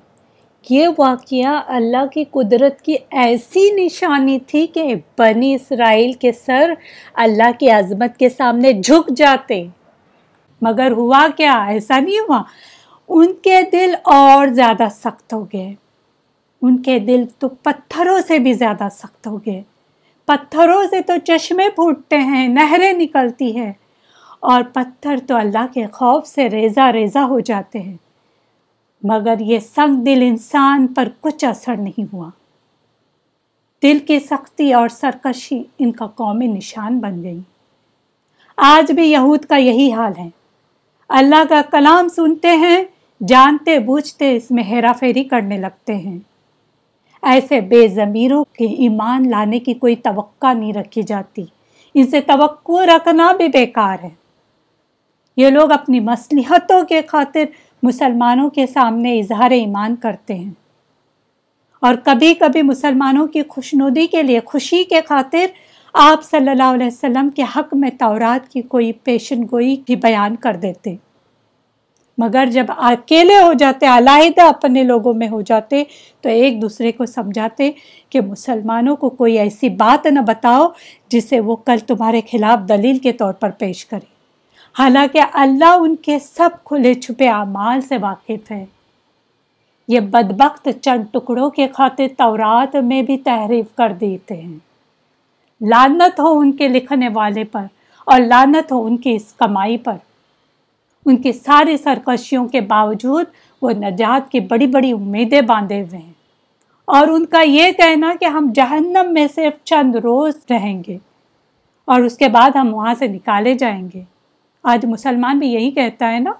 یہ واقعہ اللہ کی قدرت کی ایسی نشانی تھی کہ بنی اسرائیل کے سر اللہ کی عظمت کے سامنے جھک جاتے۔ مگر ہوا کیا؟ ایسا نہیں ہوا۔ ان کے دل اور زیادہ سخت ہو گئے۔ ان کے دل تو پتھروں سے بھی زیادہ سخت ہو گئے۔ پتھروں سے تو چشمے پھوٹتے ہیں، نہریں نکلتی ہیں۔ اور پتھر تو اللہ کے خوف سے ریزہ ریزہ ہو جاتے ہیں۔ مگر یہ سنگ دل انسان پر کچھ اثر نہیں ہوا۔ دل کی سختی اور سرکشی ان کا قومی نشان بن گئی۔ آج بھی یہود کا یہی حال ہے۔ اللہ کا کلام سنتے ہیں جانتے بوجھتے اس میں ہیرا پھیری کرنے لگتے ہیں۔ ایسے بے ضمیروں کے ایمان لانے کی کوئی توقع نہیں رکھی جاتی۔ ان سے توقع رکھنا بھی بیکار ہے۔ یہ لوگ اپنی مصلحتوں کے خاطر مسلمانوں کے سامنے اظہار ایمان کرتے ہیں۔ اور کبھی کبھی مسلمانوں کی خوشنودی کے لیے خوشی کے خاطر آپ صلی اللہ علیہ وسلم کے حق میں تورات کی کوئی پیشن گوئی کی بیان کر دیتے۔ مگر جب اکیلے ہو جاتے، علیحدہ اپنے لوگوں میں ہو جاتے، تو ایک دوسرے کو سمجھاتے کہ مسلمانوں کو کوئی ایسی بات نہ بتاؤ جسے وہ کل تمہارے خلاف دلیل کے طور پر پیش کرے۔ حالانکہ اللہ ان کے سب کھلے چھپے اعمال سے واقف ہے۔ یہ بدبخت چند ٹکڑوں کے خاطر تورات میں بھی تحریف کر دیتے ہیں۔ لانت ہو ان کے لکھنے والے پر اور لانت ہو ان کی اس کمائی پر۔ ان کی ساری سرکشیوں کے باوجود وہ نجات کی بڑی بڑی امیدیں باندھے ہوئے ہیں۔ اور ان کا یہ کہنا کہ ہم جہنم میں صرف چند روز رہیں گے اور اس کے بعد ہم وہاں سے نکالے جائیں گے۔ آج مسلمان بھی یہی کہتا ہے نا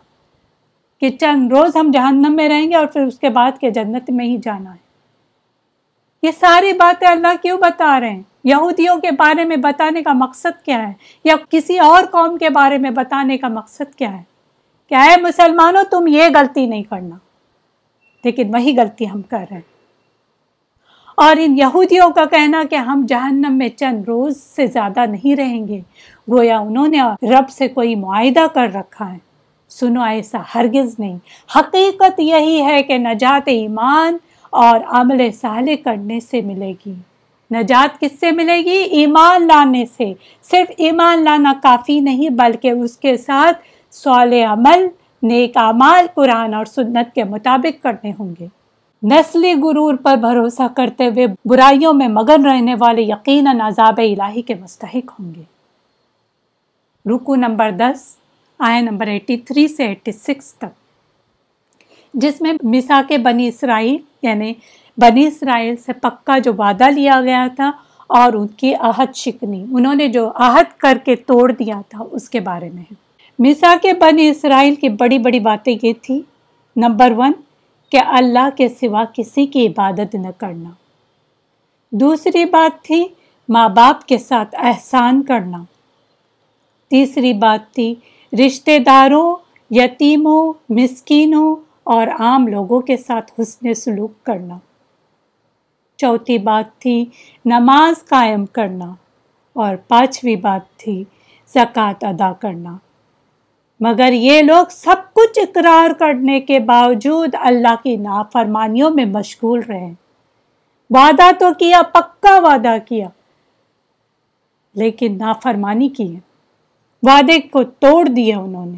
کہ چند روز ہم جہنم میں رہیں گے اور پھر اس کے بعد کے جنت میں ہی جانا ہے۔ یہ ساری باتیں اللہ کیوں بتا رہے ہیں؟ یہودیوں کے بارے میں بتانے کا مقصد کیا ہے؟ یا کسی اور قوم کے بارے میں بتانے کا مقصد کیا ہے؟ کیا ہے مسلمانوں، تم یہ غلطی نہیں کرنا۔ لیکن وہی غلطی ہم کر رہے ہیں۔ اور ان یہودیوں کا کہنا کہ ہم جہنم میں چند روز سے زیادہ نہیں رہیں گے، گویا انہوں نے رب سے کوئی معاہدہ کر رکھا ہے۔ سنو ایسا ہرگز نہیں۔ حقیقت یہی ہے کہ نجات ایمان اور عمل صالح کرنے سے ملے گی۔ نجات کس سے ملے گی؟ ایمان لانے سے۔ صرف ایمان لانا کافی نہیں، بلکہ اس کے ساتھ سوال عمل، نیک اعمال قرآن اور سنت کے مطابق کرنے ہوں گے۔ نسلی غرور پر بھروسہ کرتے ہوئے برائیوں میں مگن رہنے والے یقیناً عذاب الہی کے مستحق ہوں گے۔ رکو نمبر دس آئے نمبر ایٹی تھری سے ایٹی سکس تک۔ جس میں مسا کے بنی اسرائیل یعنی بنی اسرائیل سے پکا جو وعدہ لیا گیا تھا اور ان کی عہد شکنی، انہوں نے جو عہد کر کے توڑ دیا تھا، اس کے بارے میں۔ مسا کے بنی اسرائیل کی بڑی بڑی باتیں یہ تھی، نمبر ون، کہ اللہ کے سوا کسی کی عبادت نہ کرنا۔ دوسری بات تھی، ماں باپ کے ساتھ احسان کرنا۔ تیسری بات تھی، رشتہ داروں، یتیموں، مسکینوں اور عام لوگوں کے ساتھ حسن سلوک کرنا۔ چوتھی بات تھی، نماز قائم کرنا۔ اور پانچویں بات تھی، زکوٰۃ ادا کرنا۔ مگر یہ لوگ سب کچھ اقرار کرنے کے باوجود اللہ کی نافرمانیوں میں مشغول رہے۔ وعدہ تو کیا، پکا وعدہ کیا، لیکن نافرمانی کی ہے۔ وعدے کو توڑ دیا انہوں نے۔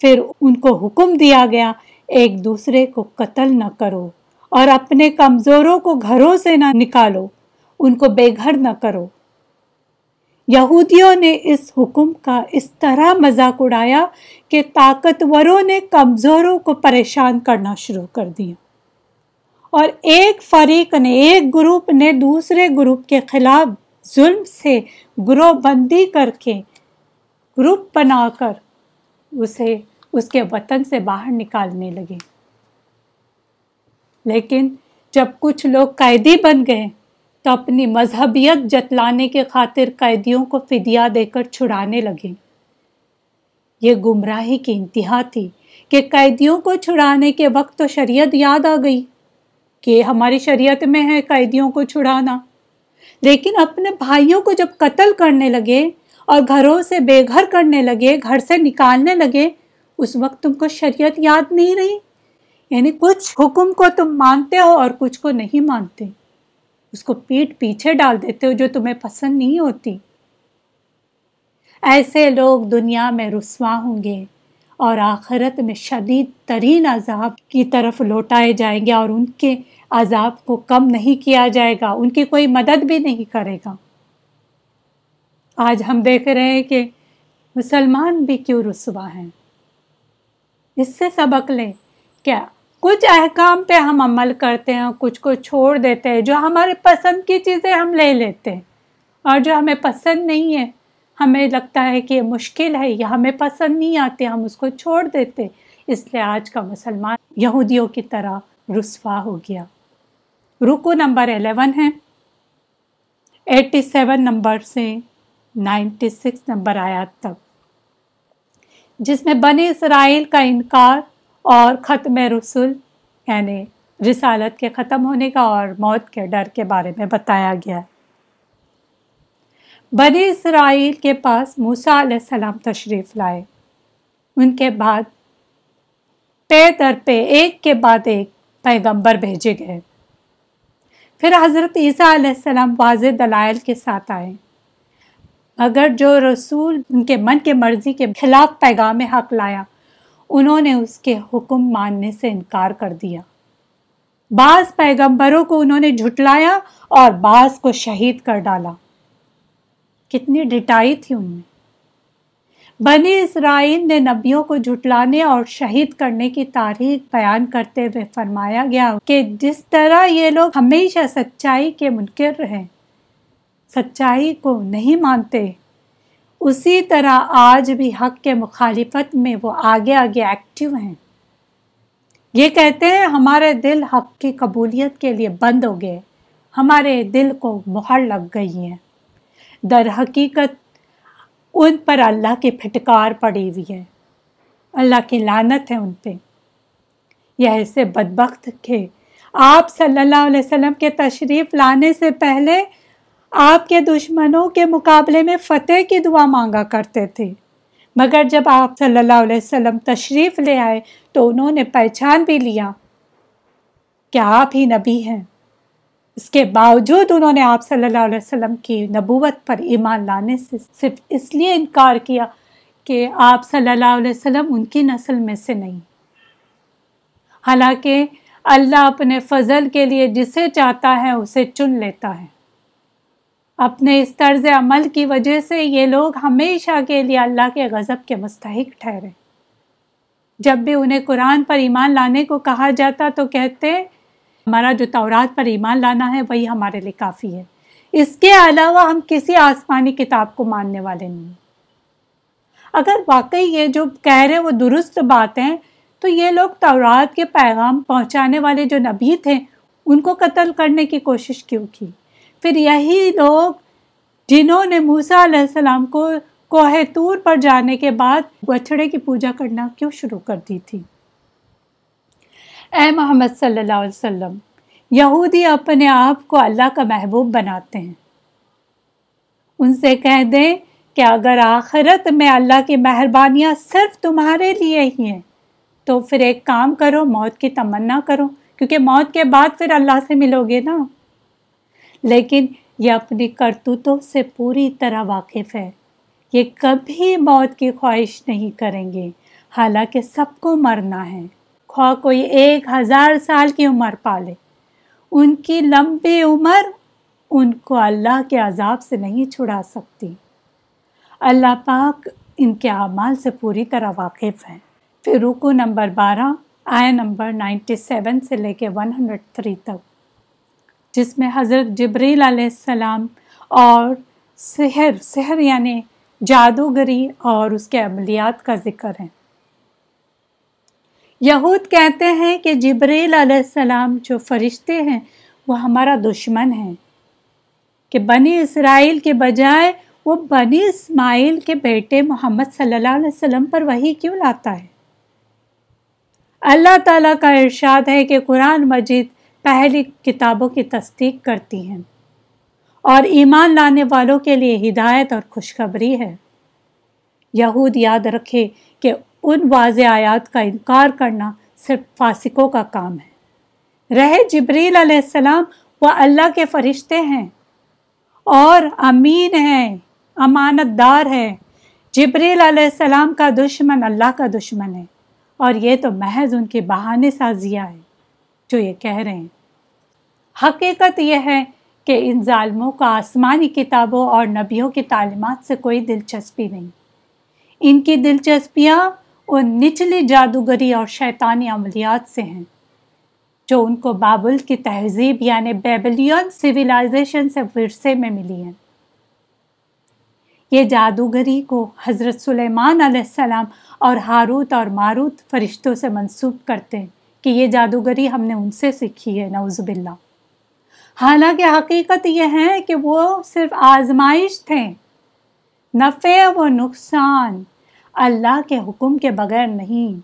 پھر ان کو حکم دیا گیا، ایک دوسرے کو قتل نہ کرو اور اپنے کمزوروں کو گھروں سے نہ نکالو، ان کو بے گھر نہ کرو۔ یہودیوں نے اس حکم کا اس طرح مذاق اڑایا کہ طاقتوروں نے کمزوروں کو پریشان کرنا شروع کر دیا۔ اور ایک فریق نے، ایک گروپ نے دوسرے گروپ کے خلاف ظلم سے گروہ بندی کر کے گروپ بنا کر اسے، اس کے وطن سے باہر نکالنے لگے۔ لیکن جب کچھ لوگ قیدی بن گئے تو اپنی مذہبیت جتلانے کے خاطر قیدیوں کو فدیہ دے کر چھڑانے لگے۔ یہ گمراہی کی انتہا تھی کہ قیدیوں کو چھڑانے کے وقت تو شریعت یاد آ گئی کہ ہماری شریعت میں ہے قیدیوں کو چھڑانا۔ لیکن اپنے بھائیوں کو جب قتل کرنے لگے اور گھروں سے بے گھر کرنے لگے، گھر سے نکالنے لگے، اس وقت تم کو شریعت یاد نہیں رہی؟ یعنی کچھ حکم کو تم مانتے ہو اور کچھ کو نہیں مانتے۔ اس کو پیٹ پیچھے ڈال دیتے ہو جو تمہیں پسند نہیں ہوتی۔ ایسے لوگ دنیا میں رسوا ہوں گے اور آخرت میں شدید ترین عذاب کی طرف لوٹائے جائیں گے اور ان کے عذاب کو کم نہیں کیا جائے گا، ان کی کوئی مدد بھی نہیں کرے گا۔ آج ہم دیکھ رہے ہیں کہ مسلمان بھی کیوں رسوا ہیں۔ اس سے سبق لیں کیا کچھ احکام پہ ہم عمل کرتے ہیں کچھ کو چھوڑ دیتے ہیں جو ہمارے پسند کی چیزیں ہم لے لیتے ہیں اور جو ہمیں پسند نہیں ہے، ہمیں لگتا ہے کہ یہ مشکل ہے، یا ہمیں پسند نہیں آتے، ہم اس کو چھوڑ دیتے اس لیے آج کا مسلمان یہودیوں کی طرح رسوا ہو گیا۔ رکو نمبر الیون ہے۔ ایٹی سیون نمبر سے نائنٹی سکس نمبر آیا تک۔ جس میں بنی اسرائیل کا انکار اور ختم رسول یعنی رسالت کے ختم ہونے کا اور موت کے ڈر کے بارے میں بتایا گیا۔ بنی اسرائیل کے پاس موسا علیہ السلام تشریف لائے۔ ان کے بعد پے در پہ ایک کے بعد ایک پیغمبر بھیجے گئے۔ پھر حضرت عیسیٰ علیہ السلام واضح دلائل کے ساتھ آئے۔ اگر جو رسول ان کے من کے مرضی کے خلاف پیغام حق لایا انہوں نے اس کے حکم ماننے سے انکار کر دیا۔ بعض پیغمبروں کو انہوں نے جھٹلایا اور بعض کو شہید کر ڈالا۔ کتنی ڈٹائی تھی ان میں۔ بنی اسرائیل نے نبیوں کو جھٹلانے اور شہید کرنے کی تاریخ بیان کرتے ہوئے فرمایا گیا کہ جس طرح یہ لوگ ہمیشہ سچائی کے منکر رہے، سچائی کو نہیں مانتے اسی طرح آج بھی حق کے مخالفت میں وہ آگے آگے ایکٹیو ہیں۔ یہ کہتے ہیں ہمارے دل حق کی قبولیت کے لیے بند ہو گئے، ہمارے دل کو مہر لگ گئی ہے در حقیقت ان پر اللہ کی پھٹکار پڑی ہوئی ہے، اللہ کی لانت ہے ان پہ۔ یہ ایسے بدبخت کے آپ صلی اللہ علیہ وسلم کے تشریف لانے سے پہلے آپ کے دشمنوں کے مقابلے میں فتح کی دعا مانگا کرتے تھے۔ مگر جب آپ صلی اللہ علیہ وسلم تشریف لے آئے تو انہوں نے پہچان بھی لیا کہ آپ ہی نبی ہیں۔ اس کے باوجود انہوں نے آپ صلی اللہ علیہ وسلم کی نبوت پر ایمان لانے سے صرف اس لیے انکار کیا کہ آپ صلی اللہ علیہ وسلم ان کی نسل میں سے نہیں۔ حالانکہ اللہ اپنے فضل کے لیے جسے چاہتا ہے اسے چن لیتا ہے۔ اپنے اس طرز عمل کی وجہ سے یہ لوگ ہمیشہ کے لیے اللہ کے غضب کے مستحق ٹھہرے۔ جب بھی انہیں قرآن پر ایمان لانے کو کہا جاتا تو کہتے، ہمارا جو تورات پر ایمان لانا ہے وہی ہمارے لیے کافی ہے۔ اس کے علاوہ ہم کسی آسمانی کتاب کو ماننے والے نہیں۔ اگر واقعی یہ جو کہہ رہے وہ درست بات ہیں، تو یہ لوگ تورات کے پیغام پہنچانے والے جو نبی تھے، ان کو قتل کرنے کی کوشش کیوں کی؟ پھر یہی لوگ جنہوں نے موسا علیہ السلام کو کوہ تور پر جانے کے بعد بچڑے کی پوجا کرنا کیوں شروع کر دی تھی؟ اے محمد صلی اللہ علیہ وسلم، یہودی اپنے آپ کو اللہ کا محبوب بناتے ہیں۔ ان سے کہہ دیں کہ اگر آخرت میں اللہ کی مہربانیاں صرف تمہارے لیے ہی ہیں، تو پھر ایک کام کرو، موت کی تمنا کرو، کیونکہ موت کے بعد پھر اللہ سے ملو گے نا۔ لیکن یہ اپنی کرتوتوں سے پوری طرح واقف ہے۔ یہ کبھی موت کی خواہش نہیں کریں گے۔ حالانکہ سب کو مرنا ہے۔ خواہ کوئی ایک ہزار سال کی عمر پالے۔ ان کی لمبی عمر ان کو اللہ کے عذاب سے نہیں چھڑا سکتی۔ اللہ پاک ان کے اعمال سے پوری طرح واقف ہیں۔ پھر رکو نمبر بارہ آئے نمبر نائنٹی سیون سے لے کے ون ہنڈریڈ تھری تک۔ جس میں حضرت جبریل علیہ السلام اور سحر سحر یعنی جادوگری اور اس کے عملیات کا ذکر ہے۔ یہود کہتے ہیں کہ جبریل علیہ السلام جو فرشتے ہیں، وہ ہمارا دشمن ہیں۔ کہ بنی اسرائیل کے بجائے وہ بنی اسماعیل کے بیٹے محمد صلی اللہ علیہ وسلم پر وہی کیوں لاتا ہے؟ اللہ تعالیٰ کا ارشاد ہے کہ قرآن مجید پہلی کتابوں کی تصدیق کرتی ہیں۔ اور ایمان لانے والوں کے لیے ہدایت اور خوشخبری ہے۔ یہود یاد رکھے کہ ان واضح آیات کا انکار کرنا صرف فاسقوں کا کام ہے۔ رہے جبریل علیہ السلام وہ اللہ کے فرشتے ہیں۔ اور امین ہیں امانت دار ہے جبریل علیہ السلام کا دشمن اللہ کا دشمن ہے۔ اور یہ تو محض ان کی بہانے سازیہ ہے جو یہ کہہ رہے ہیں۔ حقیقت یہ ہے کہ ان ظالموں کا آسمانی کتابوں اور نبیوں کی تعلیمات سے کوئی دلچسپی نہیں۔ ان کی دلچسپیاں ان نچلی جادوگری اور شیطانی عملیات سے ہیں، جو ان کو بابل کی تہذیب یعنی بیبلیون سویلائزیشن سے ورثے میں ملی ہیں۔ یہ جادوگری کو حضرت سلیمان علیہ السلام اور ہاروت اور ماروت فرشتوں سے منسوب کرتے ہیں کہ یہ جادوگری ہم نے ان سے سیکھی ہے، نعوذ باللہ۔ حالانکہ حقیقت یہ ہے کہ وہ صرف آزمائش تھے، نفع و نقصان اللہ کے حکم کے بغیر نہیں۔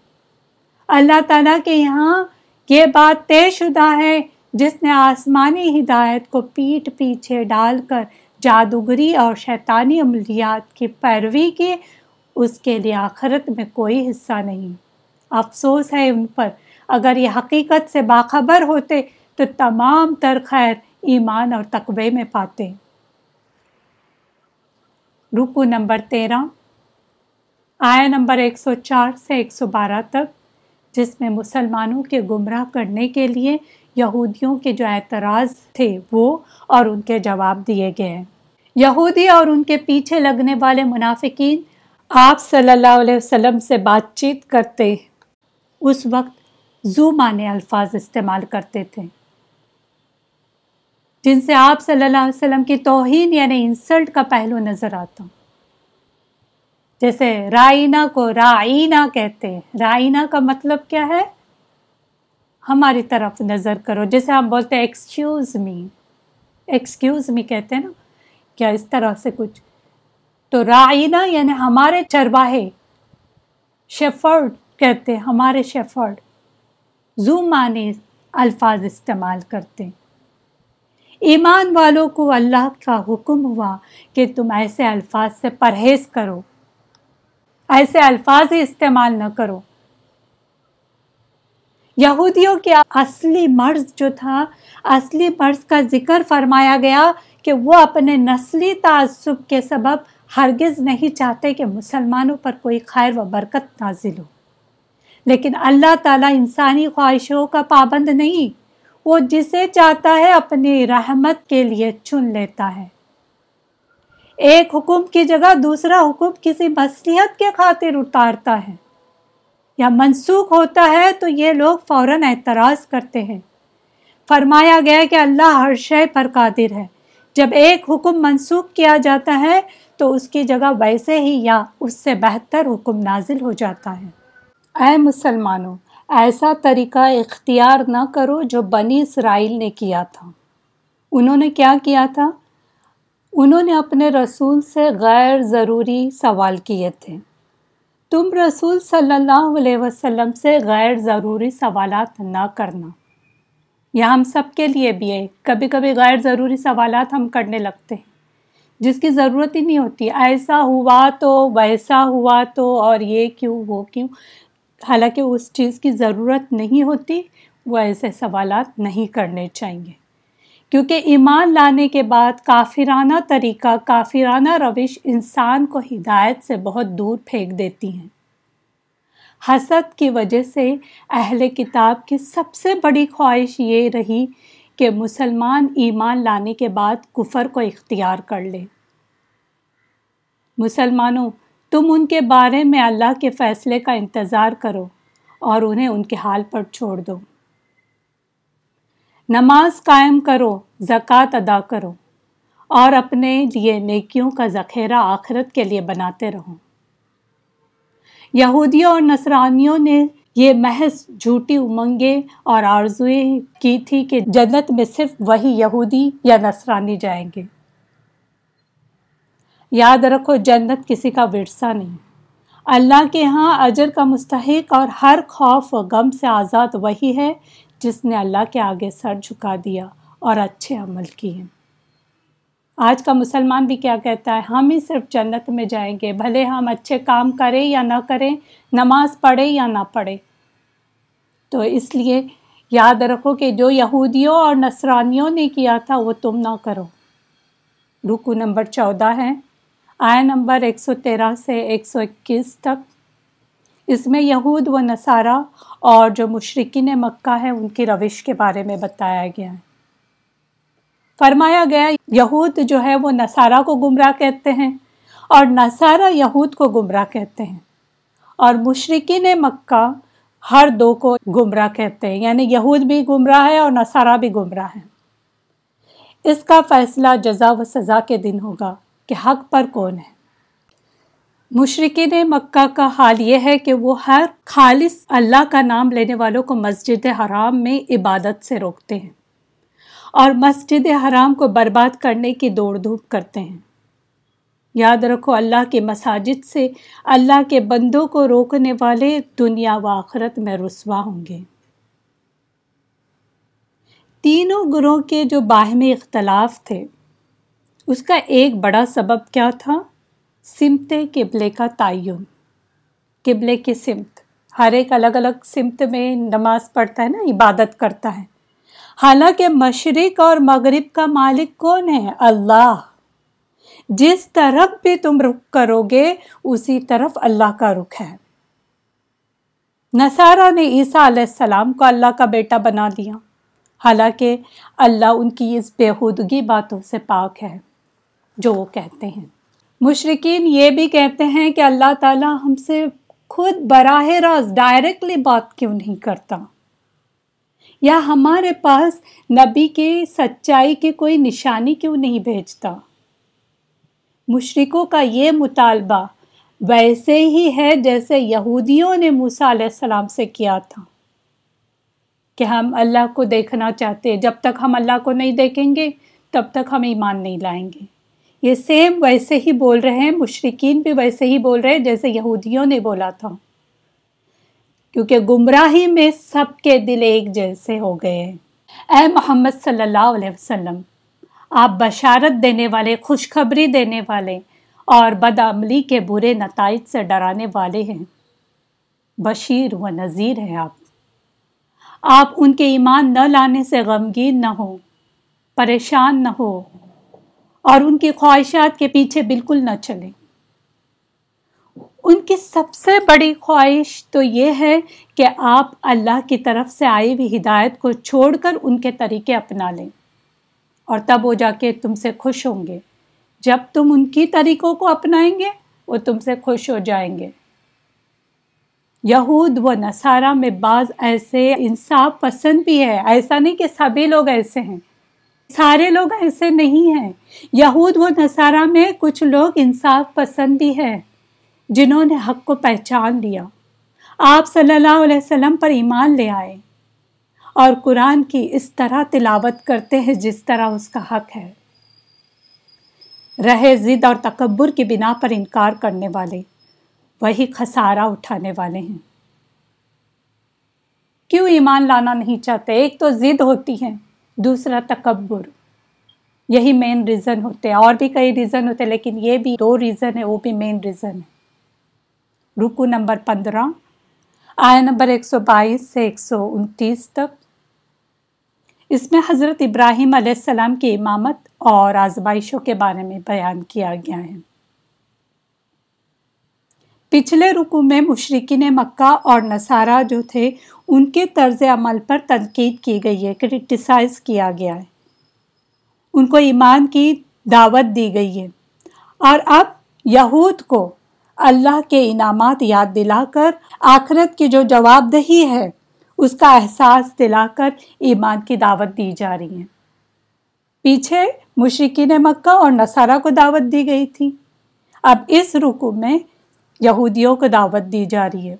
اللہ تعالیٰ کے یہاں یہ بات طے شدہ ہے، جس نے آسمانی ہدایت کو پیٹ پیچھے ڈال کر جادوگری اور شیطانی عملیات کی پیروی کی، اس کے لیے آخرت میں کوئی حصہ نہیں۔ افسوس ہے ان پر۔ اگر یہ حقیقت سے باخبر ہوتے تو تمام تر خیر ایمان اور تقوی میں پاتے۔ رکو نمبر تیرہ آیا نمبر ایک سو چار سے ایک سو بارہ تک، جس میں مسلمانوں کے گمراہ کرنے کے لیے یہودیوں کے جو اعتراض تھے وہ اور ان کے جواب دیے گئے۔ ہیں یہودی اور ان کے پیچھے لگنے والے منافقین آپ صلی اللہ علیہ وسلم سے بات چیت کرتے، اس وقت زو مانے الفاظ استعمال کرتے تھے۔ جن سے آپ صلی اللہ علیہ وسلم کی توہین یعنی انسلٹ کا پہلو نظر آتا جیسے رائنا کو رائنا کہتے ہیں۔ رائنا کا مطلب کیا ہے؟ ہماری طرف نظر کرو۔ جیسے ہم بولتے ہیں ایکسکیوز می ایکسکیوز می کہتے ہیں نا۔ کیا اس طرح سے کچھ۔ تو رائنا یعنی ہمارے چرواہے۔ شیفرڈ کہتے ہمارے شیفرڈ۔ زو معنی الفاظ استعمال کرتے ایمان والوں کو اللہ کا حکم ہوا کہ تم ایسے الفاظ سے پرہیز کرو۔ ایسے الفاظ ہی استعمال نہ کرو۔ یہودیوں کے اصلی مرض جو تھا، اصلی مرض کا ذکر فرمایا گیا کہ وہ اپنے نسلی تعصب کے سبب ہرگز نہیں چاہتے کہ مسلمانوں پر کوئی خیر و برکت نازل ہو۔ لیکن اللہ تعالیٰ انسانی خواہشوں کا پابند نہیں۔ وہ جسے چاہتا ہے اپنی رحمت کے لیے چن لیتا ہے۔ ایک حکم کی جگہ دوسرا حکم کسی مصلیحت کے خاطر اتارتا ہے۔ یا منسوخ ہوتا ہے تو یہ لوگ فوراً اعتراض کرتے ہیں۔ فرمایا گیا کہ اللہ ہر شے پر قادر ہے۔ جب ایک حکم منسوخ کیا جاتا ہے تو اس کی جگہ ویسے ہی یا اس سے بہتر حکم نازل ہو جاتا ہے۔ اے مسلمانوں ایسا طریقہ اختیار نہ کرو جو بنی اسرائیل نے کیا تھا۔ انہوں نے کیا کیا تھا؟ انہوں نے اپنے رسول سے غیر ضروری سوال کیے تھے۔ تم رسول صلی اللہ علیہ وسلم سے غیر ضروری سوالات نہ کرنا۔ یہ ہم سب کے لیے بھی ہے۔ کبھی کبھی غیر ضروری سوالات ہم کرنے لگتے ہیں۔ جس کی ضرورت ہی نہیں ہوتی۔ ایسا ہوا تو ویسا ہوا تو اور یہ کیوں، وہ کیوں؟ حالانکہ اس چیز کی ضرورت نہیں ہوتی، وہ ایسے سوالات نہیں کرنے چاہیے۔ کیونکہ ایمان لانے کے بعد کافرانہ طریقہ، کافرانہ روش انسان کو ہدایت سے بہت دور پھینک دیتی ہیں۔ حسد کی وجہ سے اہل کتاب کی سب سے بڑی خواہش یہ رہی کہ مسلمان ایمان لانے کے بعد کفر کو اختیار کر لے۔ مسلمانوں تم ان کے بارے میں اللہ کے فیصلے کا انتظار کرو اور انہیں ان کے حال پر چھوڑ دو۔ نماز قائم کرو، زکوٰۃ ادا کرو اور اپنے لیے نیکیوں کا ذخیرہ آخرت کے لیے بناتے رہو۔ یہودیوں اور نصرانیوں نے یہ محض جھوٹی امنگیں اور آرزویں کی تھی کہ جنت میں صرف وہی یہودی یا نصرانی جائیں گے۔ یاد رکھو، جنت کسی کا ورثہ نہیں۔ اللہ کے ہاں اجر کا مستحق اور ہر خوف و غم سے آزاد وہی ہے جس نے اللہ کے آگے سر جھکا دیا اور اچھے عمل کیے۔ آج کا مسلمان بھی کیا کہتا ہے، ہم ہی صرف جنت میں جائیں گے، بھلے ہم اچھے کام کریں یا نہ کریں، نماز پڑھے یا نہ پڑھے تو اس لیے یاد رکھو کہ جو یہودیوں اور نصرانیوں نے کیا تھا، وہ تم نہ کرو۔ رکو نمبر چودہ ہے۔ آئے نمبر ایک سو تیرہ سے ایک سو اکیس تک۔ اس میں یہود و نصارہ اور جو مشرقین مکہ ہے ان کی روش کے بارے میں بتایا گیا ہے۔ فرمایا گیا یہود جو ہے وہ نصارہ کو گمراہ کہتے ہیں اور نصارہ یہود کو گمراہ کہتے ہیں۔ اور مشرقین مکہ ہر دو کو گمراہ کہتے ہیں یعنی یہود بھی گمراہ ہے اور نصارہ بھی گمراہ ہے اس کا فیصلہ جزا و سزا کے دن ہوگا۔ کہ حق پر کون ہے۔ مشرقین مکہ کا حال یہ ہے کہ وہ ہر خالص اللہ کا نام لینے والوں کو مسجد حرام میں عبادت سے روکتے ہیں اور مسجد حرام کو برباد کرنے کی دوڑ دھوپ کرتے ہیں۔ یاد رکھو، اللہ کے مساجد سے اللہ کے بندوں کو روکنے والے دنیا و آخرت میں رسوا ہوں گے۔ تینوں گروہ کے جو باہمی اختلاف تھے اس کا ایک بڑا سبب کیا تھا؟ سمت قبلے کا تعین۔ قبلے کی سمت۔ ہر ایک الگ الگ سمت میں نماز پڑھتا ہے نا، عبادت کرتا ہے۔ حالانکہ مشرق اور مغرب کا مالک کون ہے؟ اللہ۔ جس طرف بھی تم رخ کرو گے، اسی طرف اللہ کا رخ ہے۔ نصارہ نے عیسیٰ علیہ السلام کو اللہ کا بیٹا بنا دیا۔ حالانکہ اللہ ان کی اس بےحودگی باتوں سے پاک ہے۔ جو وہ کہتے ہیں۔ مشرقین یہ بھی کہتے ہیں کہ اللہ تعالیٰ ہم سے خود براہ راست ڈائریکٹلی بات کیوں نہیں کرتا۔ یا ہمارے پاس نبی کے سچائی کی کوئی نشانی کیوں نہیں بھیجتا۔ مشرقوں کا یہ مطالبہ ویسے ہی ہے جیسے یہودیوں نے موسیٰ علیہ السلام سے کیا تھا۔ کہ ہم اللہ کو دیکھنا چاہتے، جب تک ہم اللہ کو نہیں دیکھیں گے، تب تک ہم ایمان نہیں لائیں گے۔ یہ سیم ویسے ہی بول رہے ہیں مشرقین بھی ویسے ہی بول رہے ہیں، جیسے یہودیوں نے بولا تھا۔ کیونکہ گمراہی میں سب کے دل ایک جیسے ہو گئے ہیں۔ اے محمد صلی اللہ علیہ وسلم، آپ بشارت دینے والے، خوشخبری دینے والے اور بدعملی کے برے نتائج سے ڈرانے والے ہیں۔ بشیر و نذیر ہیں آپ۔ آپ ان کے ایمان نہ لانے سے غمگین نہ ہو، پریشان نہ ہو۔ اور ان کی خواہشات کے پیچھے بالکل نہ چلیں۔ ان کی سب سے بڑی خواہش تو یہ ہے کہ آپ اللہ کی طرف سے آئی ہوئی ہدایت کو چھوڑ کر ان کے طریقے اپنا لیں۔ اور تب وہ جا کے تم سے خوش ہوں گے۔ جب تم ان کی طریقوں کو اپنائیں گے، وہ تم سے خوش ہو جائیں گے۔ یہود و نصارہ میں بعض ایسے انصاف پسند بھی ہے ایسا نہیں کہ سبھی لوگ ایسے ہیں۔ سارے لوگ ایسے نہیں ہیں۔ یہود و نصارہ میں کچھ لوگ انصاف پسند بھی ہے جنہوں نے حق کو پہچان لیا۔ آپ صلی اللہ علیہ وسلم پر ایمان لے آئے۔ اور قرآن کی اس طرح تلاوت کرتے ہیں جس طرح اس کا حق ہے۔ رہے، ضد اور تکبر کی بنا پر انکار کرنے والے، وہی خسارہ اٹھانے والے ہیں۔ کیوں ایمان لانا نہیں چاہتے؟ ایک تو ضد ہوتی ہے دوسرا تکبر۔ یہی مین ریزن ہوتے ہیں۔ اور بھی کئی ریزن ہوتے ہیں، لیکن یہ بھی دو ریزن ہے وہ بھی مین ریزن ہے رکو نمبر پندرہ آیا نمبر ایک سو بائیس سے ایک سو انتیس تک۔ اس میں حضرت ابراہیم علیہ السلام کی امامت اور آزمائشوں کے بارے میں بیان کیا گیا ہے۔ پچھلے رکو میں مشرقین مکہ اور نصارہ جو تھے، ان کے طرز عمل پر تنقید کی گئی ہے کرٹیسائز کیا گیا ہے۔ ان کو ایمان کی دعوت دی گئی ہے۔ اور اب یہود کو اللہ کے انعامات یاد دلا کر آخرت کی جو جواب دہی ہے، اس کا احساس دلا کر ایمان کی دعوت دی جا رہی ہے۔ پیچھے مشرقین مکہ اور نصارہ کو دعوت دی گئی تھی۔ اب اس رکو میں یہودیوں کو دعوت دی جا رہی ہے۔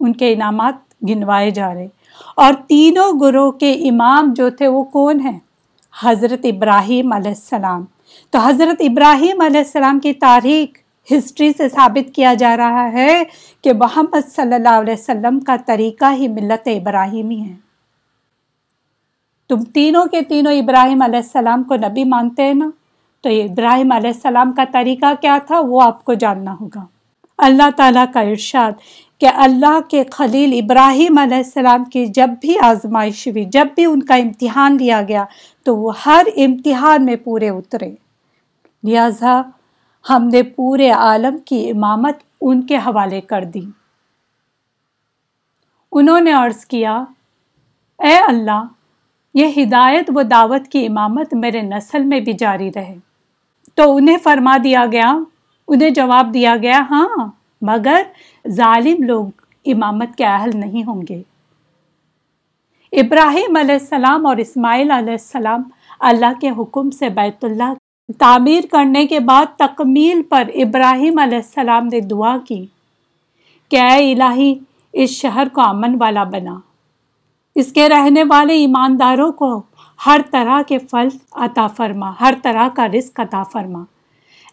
ان کے انعامات گنوائے جا رہے۔ اور تینوں گروہ کے امام جو تھے وہ کون ہیں؟ حضرت ابراہیم علیہ السلام۔ تو حضرت ابراہیم علیہ السلام کی تاریخ ہسٹری سے ثابت کیا جا رہا ہے کہ محمد صلی اللہ علیہ وسلم کا طریقہ ہی ملت ابراہیمی ہے۔ تم تینوں کے تینوں ابراہیم علیہ السلام کو نبی مانتے ہیں نا؟ تو ابراہیم علیہ السلام کا طریقہ کیا تھا وہ آپ کو جاننا ہوگا۔ اللہ تعالیٰ کا ارشاد کہ اللہ کے خلیل ابراہیم علیہ السلام کی جب بھی آزمائش ہوئی، جب بھی ان کا امتحان لیا گیا، تو وہ ہر امتحان میں پورے اترے۔ لہذا ہم نے پورے عالم کی امامت ان کے حوالے کر دی۔ انہوں نے عرض کیا، اے اللہ، یہ ہدایت و دعوت کی امامت میرے نسل میں بھی جاری رہے۔ تو انہیں فرما دیا گیا، انہیں جواب دیا گیا ہاں مگر ظالم لوگ امامت کے اہل نہیں ہوں گے۔ ابراہیم علیہ السلام اور اسماعیل علیہ السلام اللہ کے حکم سے بیت اللہ تعمیر کرنے کے بعد تکمیل پر ابراہیم علیہ السلام نے دعا کی کہ اے الہی، اس شہر کو امن والا بنا۔ اس کے رہنے والے ایمانداروں کو ہر طرح کے پھل عطا فرما، ہر طرح کا رزق عطا فرما۔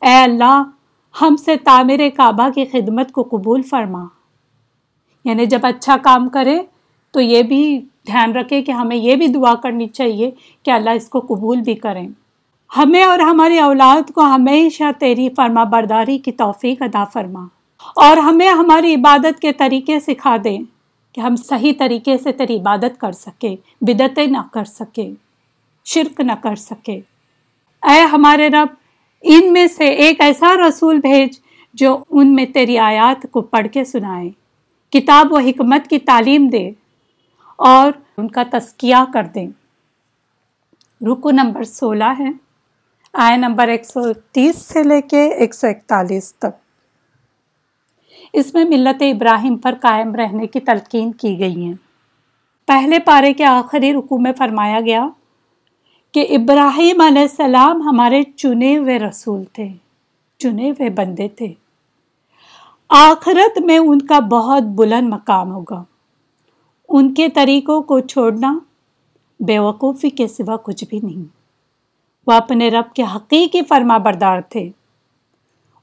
اے اللہ، ہم سے تعمیر کعبہ کی خدمت کو قبول فرما۔ یعنی جب اچھا کام کرے تو یہ بھی دھیان رکھے کہ ہمیں یہ بھی دعا کرنی چاہیے کہ اللہ اس کو قبول بھی کریں۔ ہمیں اور ہماری اولاد کو ہمیشہ تیری فرما برداری کی توفیق ادا فرما۔ اور ہمیں ہماری عبادت کے طریقے سکھا دیں کہ ہم صحیح طریقے سے تیری عبادت کر سکے، بدتیں نہ کر سکے۔ شرک نہ کر سکے۔ اے ہمارے رب، ان میں سے ایک ایسا رسول بھیج جو ان میں تیری آیات کو پڑھ کے سنائے، کتاب و حکمت کی تعلیم دے اور ان کا تسکیہ کر دیں رکو نمبر سولہ ہے آئے نمبر ایک سو تیس سے لے کے ایک سو اکتالیس تک۔ اس میں ملت ابراہیم پر قائم رہنے کی تلقین کی گئی ہیں۔ پہلے پارے کے آخری رکو میں فرمایا گیا کہ ابراہیم علیہ السلام ہمارے چنے ہوئے رسول تھے، چنے ہوئے بندے تھے۔ آخرت میں ان کا بہت بلند مقام ہوگا۔ ان کے طریقوں کو چھوڑنا بے وقوفی کے سوا کچھ بھی نہیں۔ وہ اپنے رب کے حقیقی فرما بردار تھے۔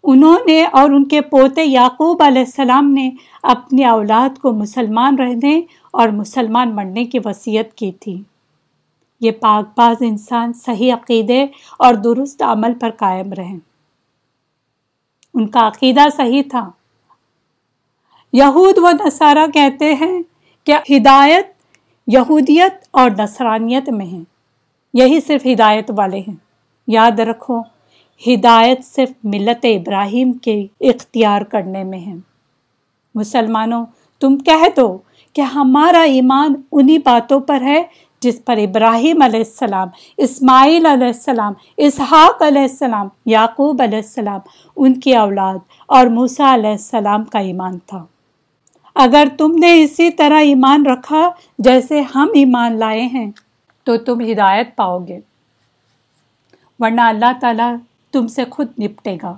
انہوں نے اور ان کے پوتے یعقوب علیہ السلام نے اپنی اولاد کو مسلمان رہنے اور مسلمان مرنے کی وصیت کی تھی۔ یہ پاک باز انسان صحیح عقیدے اور درست عمل پر قائم رہیں ان کا عقیدہ صحیح تھا۔ یہود و نصارہ کہتے ہیں کہ ہدایت یہودیت اور نصرانیت میں ہے۔ یہی صرف ہدایت والے ہیں۔ یاد رکھو، ہدایت صرف ملت ابراہیم کے اختیار کرنے میں ہے۔ مسلمانوں، تم کہہ دو کہ ہمارا ایمان انہی باتوں پر ہے جس پر ابراہیم علیہ السلام، اسماعیل علیہ السلام، اسحاق علیہ السلام، یعقوب علیہ السلام، ان کی اولاد اور موسیٰ علیہ السلام کا ایمان تھا۔ اگر تم نے اسی طرح ایمان رکھا جیسے ہم ایمان لائے ہیں، تو تم ہدایت پاؤ گے۔ ورنہ اللہ تعالیٰ تم سے خود نپٹے گا۔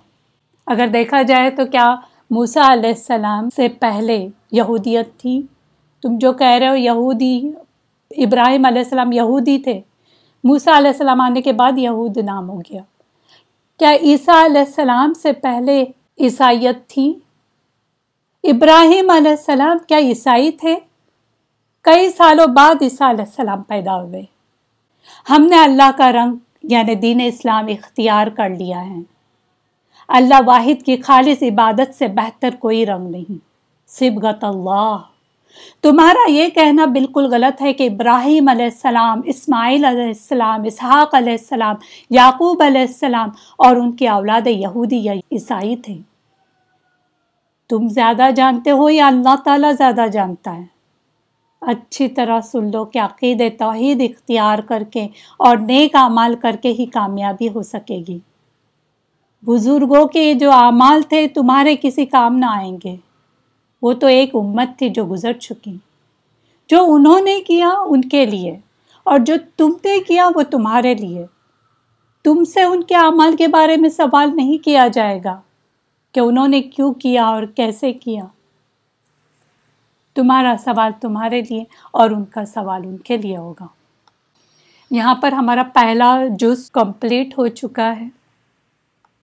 اگر دیکھا جائے تو کیا موسیٰ علیہ السلام سے پہلے یہودیت تھی؟ تم جو کہہ رہے ہو یہودی ابراہیم علیہ السلام یہودی تھے۔ موسا علیہ السلام آنے کے بعد یہود نام ہو گیا۔ کیا عیسیٰ علیہ السلام سے پہلے عیسائیت تھی؟ ابراہیم علیہ السلام کیا عیسائی تھے؟ کئی سالوں بعد عیسیٰ علیہ السلام پیدا ہوئے۔ ہم نے اللہ کا رنگ یعنی دین اسلام اختیار کر لیا ہے۔ اللہ واحد کی خالص عبادت سے بہتر کوئی رنگ نہیں۔ سبغت اللہ۔ تمہارا یہ کہنا بالکل غلط ہے کہ ابراہیم علیہ السلام، اسماعیل علیہ السلام، اسحاق علیہ السلام، یعقوب علیہ السلام اور ان کے اولاد یہودی یا عیسائی تھے۔ تم زیادہ جانتے ہو یا اللہ تعالیٰ زیادہ جانتا ہے؟ اچھی طرح سن لو کہ عقید توحید اختیار کر کے اور نیک اعمال کر کے ہی کامیابی ہو سکے گی۔ بزرگوں کے جو اعمال تھے، تمہارے کسی کام نہ آئیں گے۔ وہ تو ایک امت تھی جو گزر چکی۔ جو انہوں نے کیا ان کے لیے، اور جو تم نے کیا وہ تمہارے لیے۔ تم سے ان کے اعمال کے بارے میں سوال نہیں کیا جائے گا کہ انہوں نے کیوں کیا اور کیسے کیا۔ تمہارا سوال تمہارے لیے اور ان کا سوال ان کے لیے ہوگا۔ یہاں پر ہمارا پہلا جز کمپلیٹ ہو چکا ہے۔